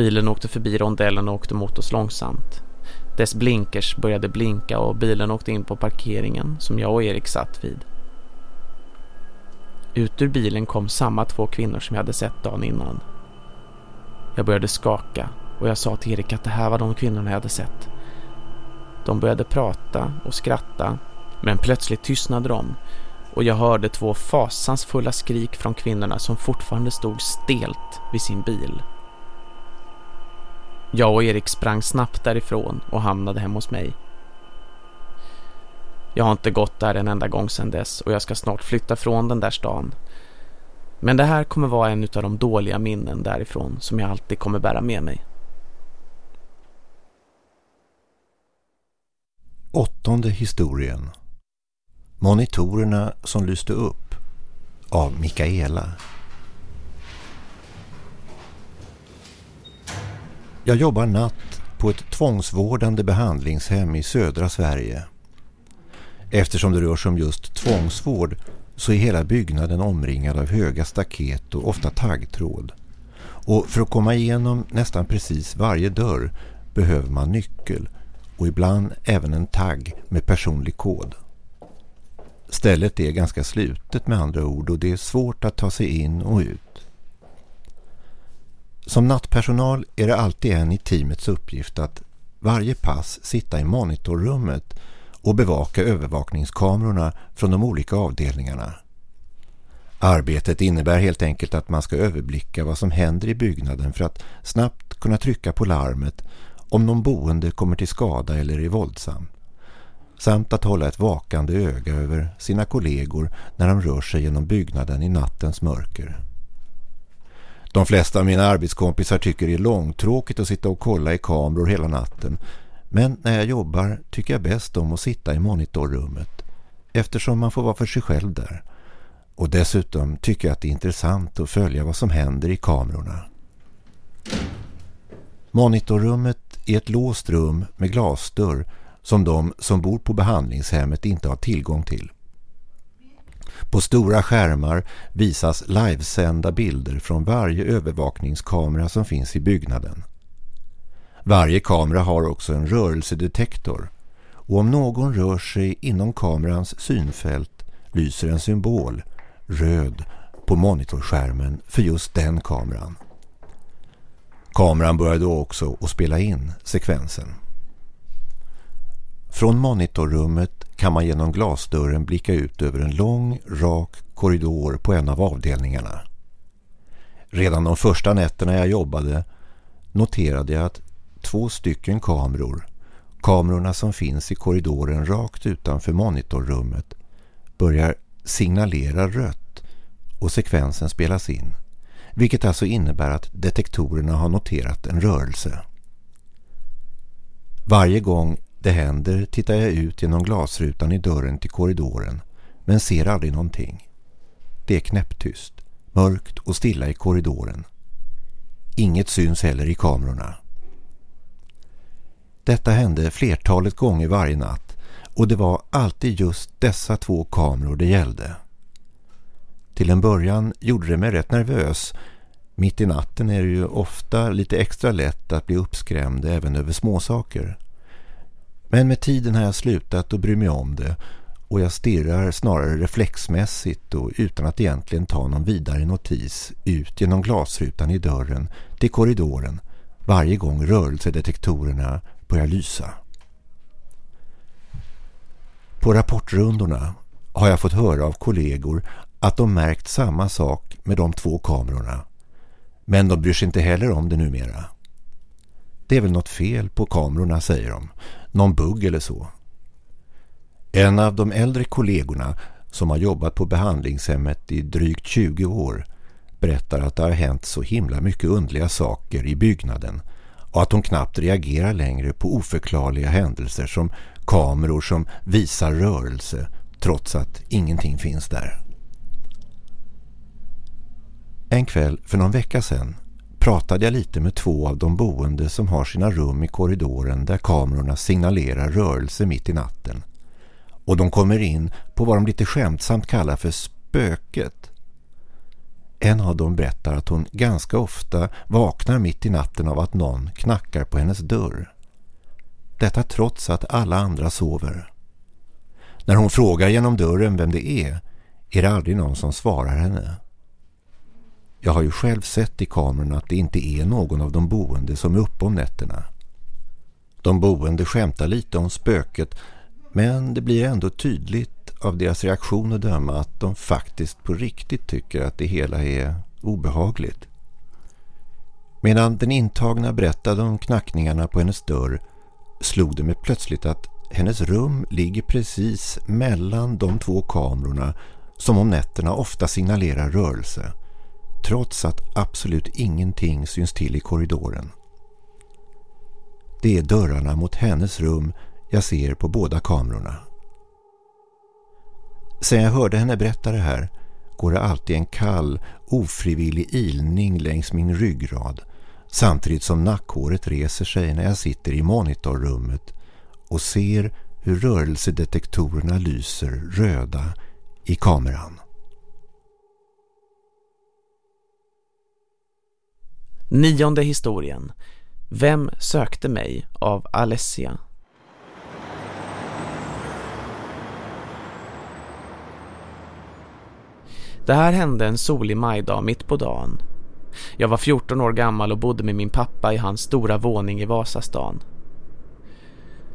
Bilen åkte förbi rondellen och åkte mot oss långsamt. Dess blinkers började blinka och bilen åkte in på parkeringen som jag och Erik satt vid. Ut ur bilen kom samma två kvinnor som jag hade sett dagen innan. Jag började skaka och jag sa till Erik att det här var de kvinnorna jag hade sett. De började prata och skratta men plötsligt tystnade de och jag hörde två fasansfulla skrik från kvinnorna som fortfarande stod stelt vid sin bil. Jag och Erik sprang snabbt därifrån och hamnade hemma hos mig. Jag har inte gått där en enda gång sedan dess och jag ska snart flytta från den där stan. Men det här kommer vara en av de dåliga minnen därifrån som jag alltid kommer bära med mig. Åttonde historien Monitorerna som lyste upp av Mikaela. Jag jobbar natt på ett tvångsvårdande behandlingshem i södra Sverige. Eftersom det rör sig om just tvångsvård så är hela byggnaden omringad av höga staket och ofta taggtråd. Och för att komma igenom nästan precis varje dörr behöver man nyckel och ibland även en tagg med personlig kod. Stället är ganska slutet med andra ord och det är svårt att ta sig in och ut. Som nattpersonal är det alltid en i teamets uppgift att varje pass sitta i monitorrummet och bevaka övervakningskamerorna från de olika avdelningarna. Arbetet innebär helt enkelt att man ska överblicka vad som händer i byggnaden för att snabbt kunna trycka på larmet om någon boende kommer till skada eller är våldsam. Samt att hålla ett vakande öga över sina kollegor när de rör sig genom byggnaden i nattens mörker. De flesta av mina arbetskompisar tycker det är långtråkigt att sitta och kolla i kameror hela natten men när jag jobbar tycker jag bäst om att sitta i monitorrummet eftersom man får vara för sig själv där. Och dessutom tycker jag att det är intressant att följa vad som händer i kamerorna. Monitorrummet är ett låst rum med glasdörr som de som bor på behandlingshemmet inte har tillgång till. På stora skärmar visas livesända bilder från varje övervakningskamera som finns i byggnaden. Varje kamera har också en rörelsedetektor och om någon rör sig inom kamerans synfält lyser en symbol, röd, på monitorskärmen för just den kameran. Kameran börjar då också att spela in sekvensen. Från monitorrummet kan man genom glasdörren blicka ut över en lång, rak korridor på en av avdelningarna. Redan de första nätterna jag jobbade noterade jag att två stycken kameror, kamerorna som finns i korridoren rakt utanför monitorrummet, börjar signalera rött och sekvensen spelas in. Vilket alltså innebär att detektorerna har noterat en rörelse. Varje gång det händer tittar jag ut genom glasrutan i dörren till korridoren men ser aldrig någonting. Det är knäpptyst, mörkt och stilla i korridoren. Inget syns heller i kamerorna. Detta hände flertalet gånger varje natt och det var alltid just dessa två kameror det gällde. Till en början gjorde det mig rätt nervös. Mitt i natten är det ju ofta lite extra lätt att bli uppskrämd även över småsaker. Men med tiden har jag slutat att bry mig om det och jag stirrar snarare reflexmässigt och utan att egentligen ta någon vidare notis ut genom glasrutan i dörren till korridoren varje gång rörelsedetektorerna börjar lysa. På rapportrundorna har jag fått höra av kollegor att de märkt samma sak med de två kamerorna. Men de bryr sig inte heller om det numera. Det är väl något fel på kamerorna, säger de. Någon bugg eller så. En av de äldre kollegorna som har jobbat på behandlingshemmet i drygt 20 år berättar att det har hänt så himla mycket undliga saker i byggnaden och att hon knappt reagerar längre på oförklarliga händelser som kameror som visar rörelse trots att ingenting finns där. En kväll för någon vecka sedan pratade jag lite med två av de boende som har sina rum i korridoren där kamerorna signalerar rörelse mitt i natten. Och de kommer in på vad de lite skämtsamt kallar för spöket. En av dem berättar att hon ganska ofta vaknar mitt i natten av att någon knackar på hennes dörr. Detta trots att alla andra sover. När hon frågar genom dörren vem det är, är det aldrig någon som svarar henne. Jag har ju själv sett i kameran att det inte är någon av de boende som är uppe om nätterna. De boende skämtar lite om spöket men det blir ändå tydligt av deras reaktion att döma att de faktiskt på riktigt tycker att det hela är obehagligt. Medan den intagna berättade om knackningarna på hennes dörr slog det mig plötsligt att hennes rum ligger precis mellan de två kamerorna som om nätterna ofta signalerar rörelse trots att absolut ingenting syns till i korridoren. Det är dörrarna mot hennes rum jag ser på båda kamerorna. Sen jag hörde henne berätta det här går det alltid en kall, ofrivillig ilning längs min ryggrad samtidigt som nackhåret reser sig när jag sitter i monitorrummet och ser hur rörelsedetektorerna lyser röda i kameran. Nionde historien. Vem sökte mig av Alessia? Det här hände en solig majdag mitt på dagen. Jag var 14 år gammal och bodde med min pappa i hans stora våning i Vasastan.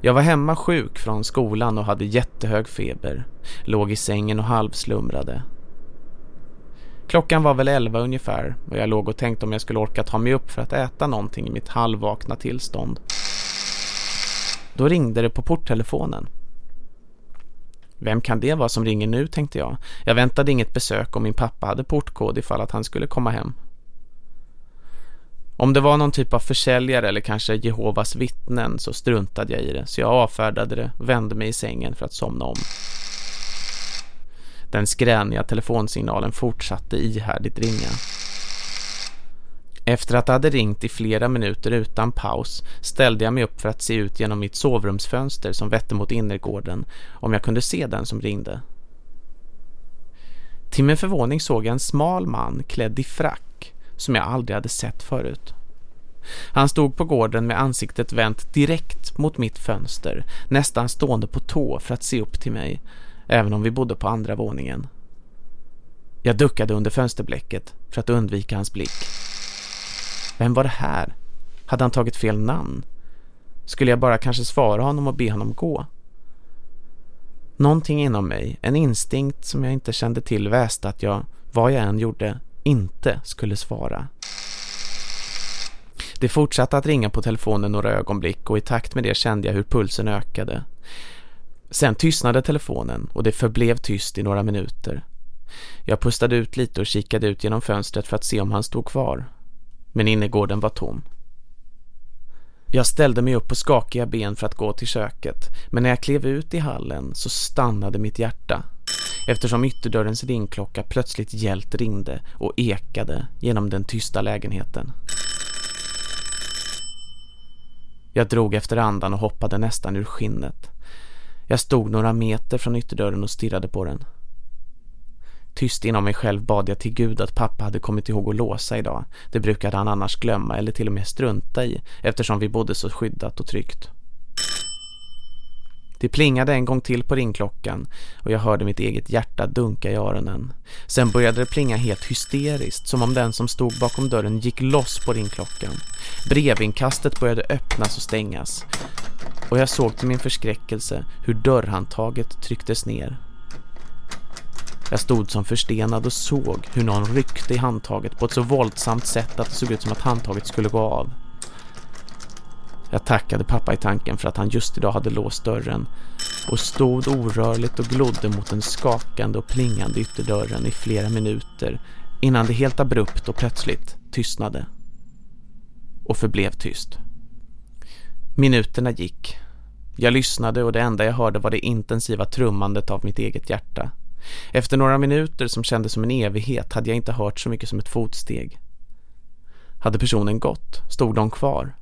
Jag var hemma sjuk från skolan och hade jättehög feber. Låg i sängen och halvslumrade. Klockan var väl elva ungefär och jag låg och tänkte om jag skulle orka ta mig upp för att äta någonting i mitt halvvakna tillstånd. Då ringde det på porttelefonen. Vem kan det vara som ringer nu, tänkte jag. Jag väntade inget besök och min pappa hade portkod ifall att han skulle komma hem. Om det var någon typ av försäljare eller kanske Jehovas vittnen så struntade jag i det så jag avfärdade det och vände mig i sängen för att somna om. Den skräniga telefonsignalen fortsatte ihärdigt ringa. Efter att det hade ringt i flera minuter utan paus ställde jag mig upp för att se ut genom mitt sovrumsfönster som vette mot innergården om jag kunde se den som ringde. Till min förvåning såg jag en smal man klädd i frack som jag aldrig hade sett förut. Han stod på gården med ansiktet vänt direkt mot mitt fönster, nästan stående på tå för att se upp till mig, även om vi bodde på andra våningen. Jag duckade under fönsterblecket för att undvika hans blick. Vem var det här? Hade han tagit fel namn? Skulle jag bara kanske svara honom och be honom gå? Någonting inom mig, en instinkt som jag inte kände till väste att jag, vad jag än gjorde, inte skulle svara. Det fortsatte att ringa på telefonen några ögonblick och i takt med det kände jag hur pulsen ökade. Sen tystnade telefonen och det förblev tyst i några minuter. Jag pustade ut lite och kikade ut genom fönstret för att se om han stod kvar. Men innergården var tom. Jag ställde mig upp på skakiga ben för att gå till köket. Men när jag klev ut i hallen så stannade mitt hjärta. Eftersom ytterdörrens ringklocka plötsligt hjält ringde och ekade genom den tysta lägenheten. Jag drog efter andan och hoppade nästan ur skinnet. Jag stod några meter från ytterdörren och stirrade på den. Tyst inom mig själv bad jag till Gud att pappa hade kommit ihåg att låsa idag. Det brukade han annars glömma eller till och med strunta i eftersom vi bodde så skyddat och tryggt. Det plingade en gång till på ringklockan och jag hörde mitt eget hjärta dunka i öronen. Sen började det plinga helt hysteriskt som om den som stod bakom dörren gick loss på ringklockan. Brevinkastet började öppnas och stängas och jag såg till min förskräckelse hur dörrhandtaget trycktes ner. Jag stod som förstenad och såg hur någon ryckte i handtaget på ett så våldsamt sätt att det såg ut som att handtaget skulle gå av. Jag tackade pappa i tanken för att han just idag hade låst dörren och stod orörligt och glodde mot den skakande och plingande ytterdörren i flera minuter innan det helt abrupt och plötsligt tystnade. Och förblev tyst. Minuterna gick. Jag lyssnade och det enda jag hörde var det intensiva trummandet av mitt eget hjärta. Efter några minuter som kändes som en evighet hade jag inte hört så mycket som ett fotsteg. Hade personen gått? Stod de kvar?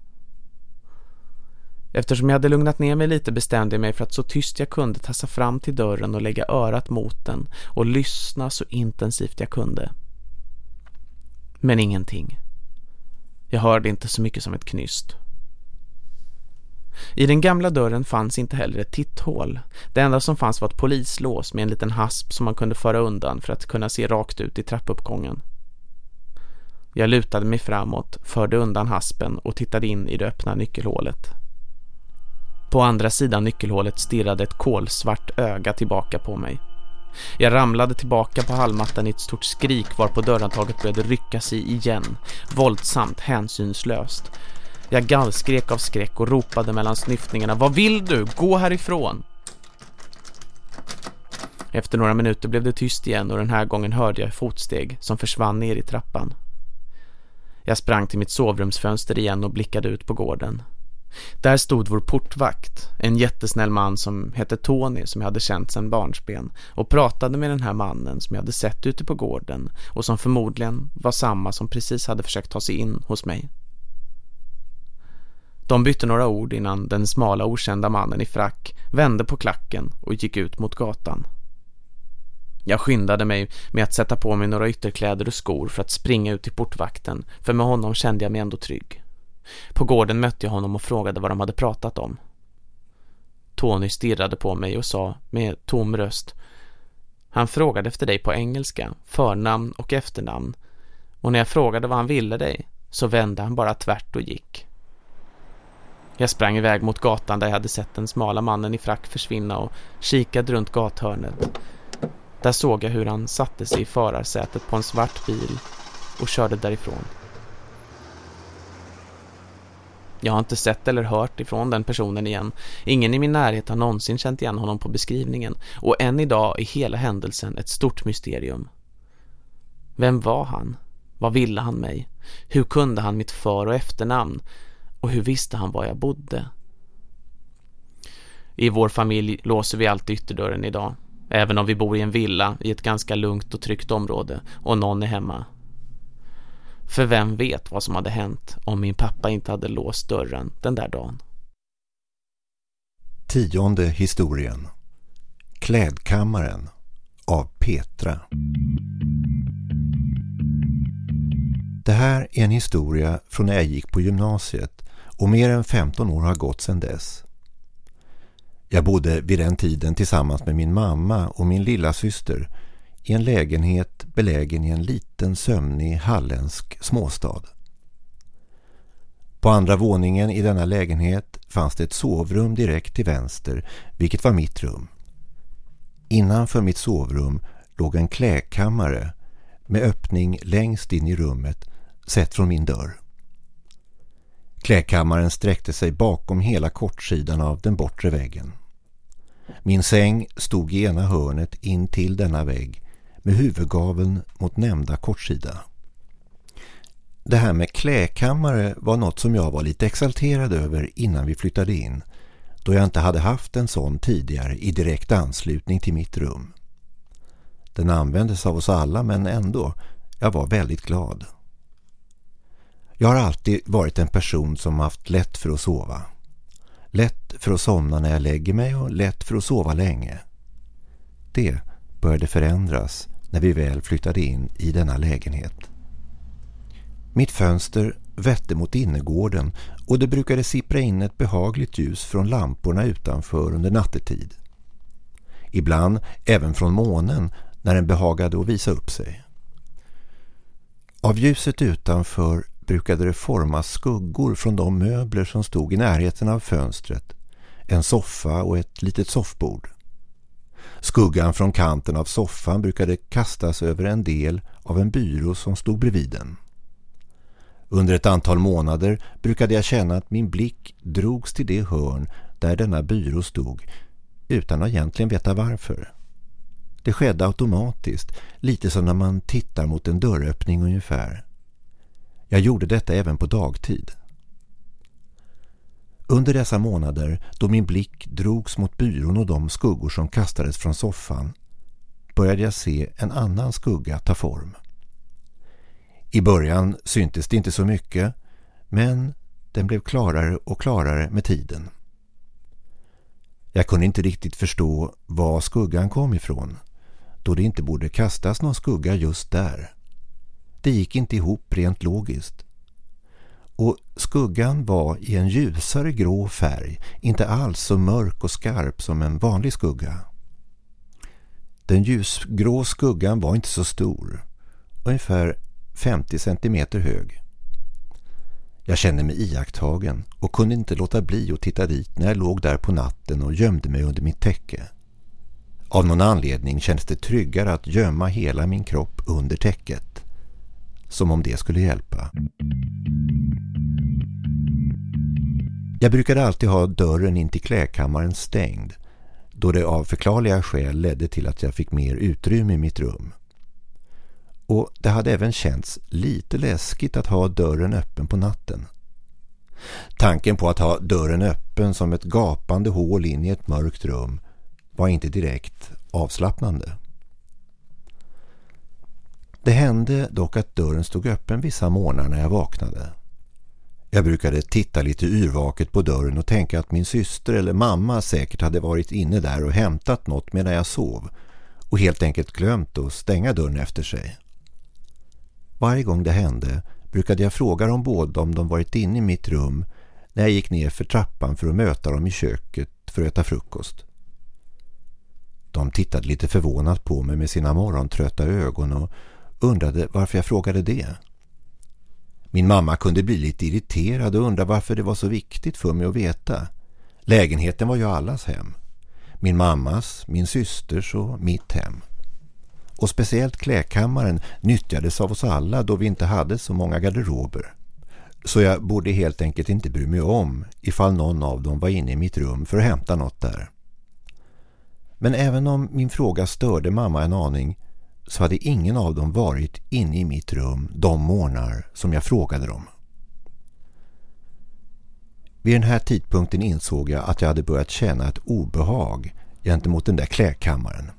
Eftersom jag hade lugnat ner mig lite bestämde jag mig för att så tyst jag kunde tassa fram till dörren och lägga örat mot den och lyssna så intensivt jag kunde. Men ingenting. Jag hörde inte så mycket som ett knyst. I den gamla dörren fanns inte heller ett titthål. Det enda som fanns var ett polislås med en liten hasp som man kunde föra undan för att kunna se rakt ut i trappuppgången. Jag lutade mig framåt, förde undan haspen och tittade in i det öppna nyckelhålet. På andra sidan nyckelhålet stirrade ett kolsvart öga tillbaka på mig. Jag ramlade tillbaka på hallmattan i ett stort skrik var på dörrantaget började rycka sig igen. Våldsamt, hänsynslöst. Jag gallskrek av skräck och ropade mellan snyftningarna. Vad vill du? Gå härifrån! Efter några minuter blev det tyst igen och den här gången hörde jag fotsteg som försvann ner i trappan. Jag sprang till mitt sovrumsfönster igen och blickade ut på gården. Där stod vår portvakt, en jättesnäll man som hette Tony som jag hade känt sedan barnsben och pratade med den här mannen som jag hade sett ute på gården och som förmodligen var samma som precis hade försökt ta sig in hos mig. De bytte några ord innan den smala okända mannen i frack vände på klacken och gick ut mot gatan. Jag skyndade mig med att sätta på mig några ytterkläder och skor för att springa ut till portvakten, för med honom kände jag mig ändå trygg. På gården mötte jag honom och frågade vad de hade pratat om. Tony stirrade på mig och sa med tom röst Han frågade efter dig på engelska, förnamn och efternamn. Och när jag frågade vad han ville dig så vände han bara tvärt och gick. Jag sprang iväg mot gatan där jag hade sett den smala mannen i frack försvinna och kikade runt gathörnet. Där såg jag hur han satte sig i förarsätet på en svart bil och körde därifrån. Jag har inte sett eller hört ifrån den personen igen. Ingen i min närhet har någonsin känt igen honom på beskrivningen. Och än idag är hela händelsen ett stort mysterium. Vem var han? Vad ville han mig? Hur kunde han mitt för- och efternamn? Och hur visste han var jag bodde? I vår familj låser vi alltid ytterdörren idag. Även om vi bor i en villa i ett ganska lugnt och tryggt område och någon är hemma. För vem vet vad som hade hänt om min pappa inte hade låst dörren den där dagen. Tionde historien Klädkammaren av Petra Det här är en historia från när jag gick på gymnasiet och mer än 15 år har gått sedan dess. Jag bodde vid den tiden tillsammans med min mamma och min lilla syster i en lägenhet belägen i en liten sömnig halländsk småstad. På andra våningen i denna lägenhet fanns det ett sovrum direkt till vänster, vilket var mitt rum. Innanför mitt sovrum låg en klädkammare med öppning längst in i rummet sett från min dörr. Klädkammaren sträckte sig bakom hela kortsidan av den bortre väggen. Min säng stod i ena hörnet in till denna vägg med huvudgaveln mot nämnda kortsida. Det här med kläkammare var något som jag var lite exalterad över innan vi flyttade in då jag inte hade haft en sån tidigare i direkt anslutning till mitt rum. Den användes av oss alla men ändå, jag var väldigt glad. Jag har alltid varit en person som haft lätt för att sova. Lätt för att somna när jag lägger mig och lätt för att sova länge. Det började förändras när vi väl flyttade in i denna lägenhet. Mitt fönster vette mot innergården och det brukade sippra in ett behagligt ljus från lamporna utanför under nattetid. Ibland även från månen när den behagade att visa upp sig. Av ljuset utanför brukade det formas skuggor från de möbler som stod i närheten av fönstret, en soffa och ett litet soffbord. Skuggan från kanten av soffan brukade kastas över en del av en byrå som stod bredvid den. Under ett antal månader brukade jag känna att min blick drogs till det hörn där denna byrå stod utan att egentligen veta varför. Det skedde automatiskt, lite som när man tittar mot en dörröppning ungefär. Jag gjorde detta även på dagtid. Under dessa månader, då min blick drogs mot byrån och de skuggor som kastades från soffan, började jag se en annan skugga ta form. I början syntes det inte så mycket, men den blev klarare och klarare med tiden. Jag kunde inte riktigt förstå var skuggan kom ifrån, då det inte borde kastas någon skugga just där. Det gick inte ihop rent logiskt. Och skuggan var i en ljusare grå färg, inte alls så mörk och skarp som en vanlig skugga. Den ljusgrå skuggan var inte så stor, ungefär 50 centimeter hög. Jag kände mig iakttagen och kunde inte låta bli att titta dit när jag låg där på natten och gömde mig under mitt täcke. Av någon anledning kändes det tryggare att gömma hela min kropp under täcket som om det skulle hjälpa. Jag brukade alltid ha dörren in till klädkammaren stängd. då det av förklarliga skäl ledde till att jag fick mer utrymme i mitt rum. Och det hade även känts lite läskigt att ha dörren öppen på natten. Tanken på att ha dörren öppen som ett gapande hål in i ett mörkt rum var inte direkt avslappnande. Det hände dock att dörren stod öppen vissa morgnar när jag vaknade. Jag brukade titta lite yrvaket på dörren och tänka att min syster eller mamma säkert hade varit inne där och hämtat något medan jag sov och helt enkelt glömt att stänga dörren efter sig. Varje gång det hände brukade jag fråga dem båda om de varit inne i mitt rum när jag gick ner för trappan för att möta dem i köket för att äta frukost. De tittade lite förvånat på mig med sina morgontrötta ögon och undrade varför jag frågade det. Min mamma kunde bli lite irriterad och undra varför det var så viktigt för mig att veta. Lägenheten var ju allas hem. Min mammas, min systers och mitt hem. Och speciellt kläkammaren nyttjades av oss alla då vi inte hade så många garderober. Så jag borde helt enkelt inte bry mig om ifall någon av dem var inne i mitt rum för att hämta något där. Men även om min fråga störde mamma en aning så hade ingen av dem varit inne i mitt rum de månader som jag frågade dem. Vid den här tidpunkten insåg jag att jag hade börjat känna ett obehag gentemot den där kläkammaren.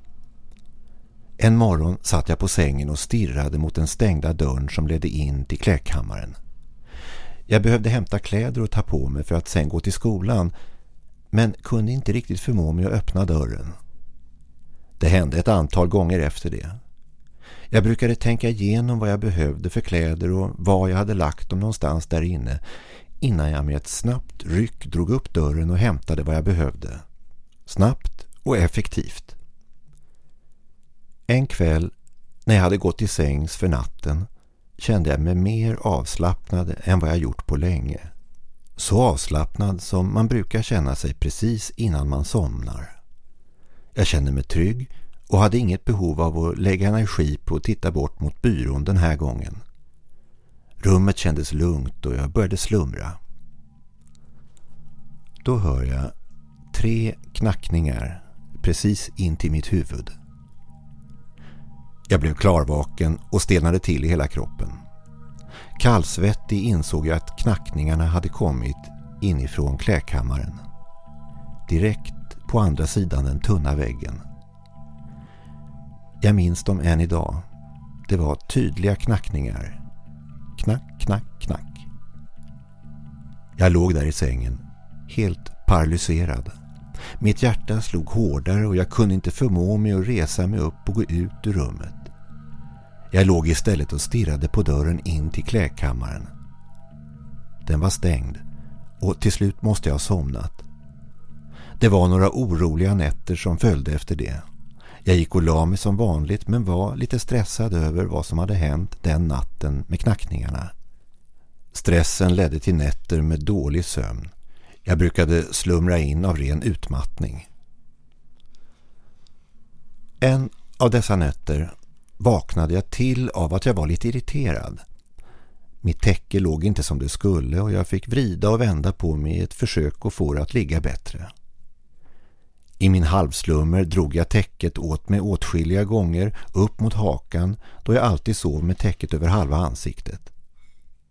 En morgon satt jag på sängen och stirrade mot den stängda dörren som ledde in till kläkammaren. Jag behövde hämta kläder och ta på mig för att sen gå till skolan men kunde inte riktigt förmå mig att öppna dörren. Det hände ett antal gånger efter det. Jag brukade tänka igenom vad jag behövde för kläder och var jag hade lagt dem någonstans där inne innan jag med ett snabbt ryck drog upp dörren och hämtade vad jag behövde. Snabbt och effektivt. En kväll när jag hade gått till sängs för natten kände jag mig mer avslappnad än vad jag gjort på länge. Så avslappnad som man brukar känna sig precis innan man somnar. Jag kände mig trygg och hade inget behov av att lägga energi på att titta bort mot byrån den här gången. Rummet kändes lugnt och jag började slumra. Då hör jag tre knackningar precis in till mitt huvud. Jag blev klarvaken och stelnade till i hela kroppen. Kallsvettig insåg jag att knackningarna hade kommit inifrån kläkammaren. Direkt på andra sidan den tunna väggen. Jag minns dem än idag. Det var tydliga knackningar. Knack, knack, knack. Jag låg där i sängen, helt paralyserad. Mitt hjärta slog hårdare och jag kunde inte förmå mig att resa mig upp och gå ut ur rummet. Jag låg istället och stirrade på dörren in till klädkammaren. Den var stängd och till slut måste jag ha somnat. Det var några oroliga nätter som följde efter det. Jag gick och la mig som vanligt men var lite stressad över vad som hade hänt den natten med knackningarna. Stressen ledde till nätter med dålig sömn. Jag brukade slumra in av ren utmattning. En av dessa nätter vaknade jag till av att jag var lite irriterad. Mitt täcke låg inte som det skulle och jag fick vrida och vända på mig i ett försök att få det att ligga bättre. I min halvslummer drog jag täcket åt mig åtskilliga gånger upp mot hakan då jag alltid sov med täcket över halva ansiktet.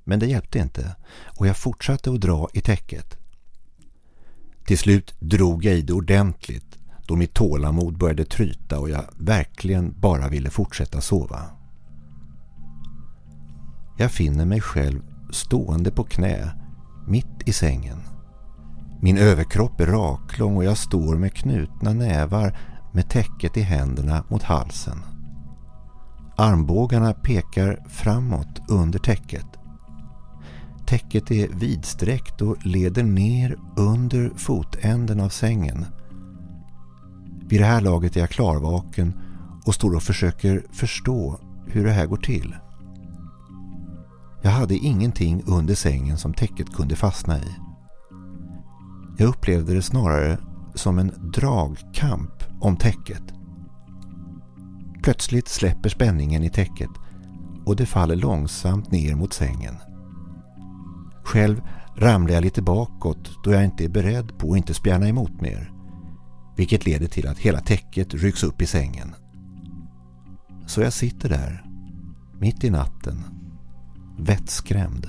Men det hjälpte inte och jag fortsatte att dra i täcket. Till slut drog jag i det ordentligt då mitt tålamod började tryta och jag verkligen bara ville fortsätta sova. Jag finner mig själv stående på knä mitt i sängen. Min överkropp är raklång och jag står med knutna nävar med täcket i händerna mot halsen. Armbågarna pekar framåt under täcket. Täcket är vidsträckt och leder ner under fotänden av sängen. Vid det här laget är jag klarvaken och står och försöker förstå hur det här går till. Jag hade ingenting under sängen som täcket kunde fastna i. Jag upplevde det snarare som en dragkamp om täcket. Plötsligt släpper spänningen i täcket och det faller långsamt ner mot sängen. Själv ramlar jag lite bakåt då jag inte är beredd på att inte spjärna emot mer. vilket leder till att hela täcket rycks upp i sängen. Så jag sitter där, mitt i natten, vettskrämd.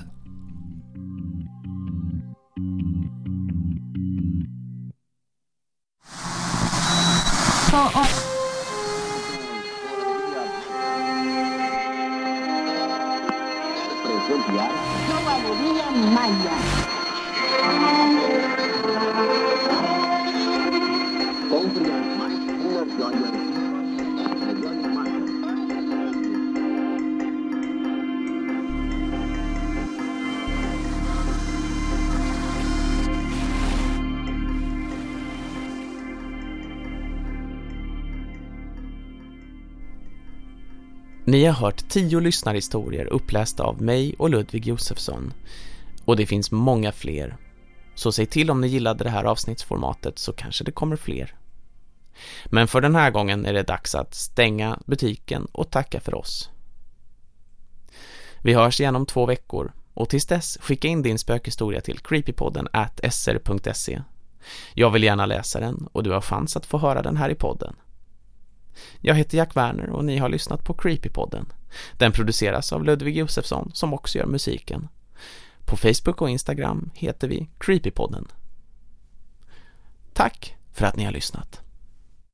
so Maya. Compre mais uma joia Ni har hört tio lyssnarhistorier upplästa av mig och Ludvig Josefsson. Och det finns många fler. Så säg till om ni gillade det här avsnittsformatet så kanske det kommer fler. Men för den här gången är det dags att stänga butiken och tacka för oss. Vi hörs igen om två veckor och tills dess skicka in din spökhistoria till creepypodden at sr.se. Jag vill gärna läsa den och du har chans att få höra den här i podden. Jag heter Jack Werner och ni har lyssnat på Creepypodden. Den produceras av Ludvig Josefsson som också gör musiken. På Facebook och Instagram heter vi Creepypodden. Tack för att ni har lyssnat.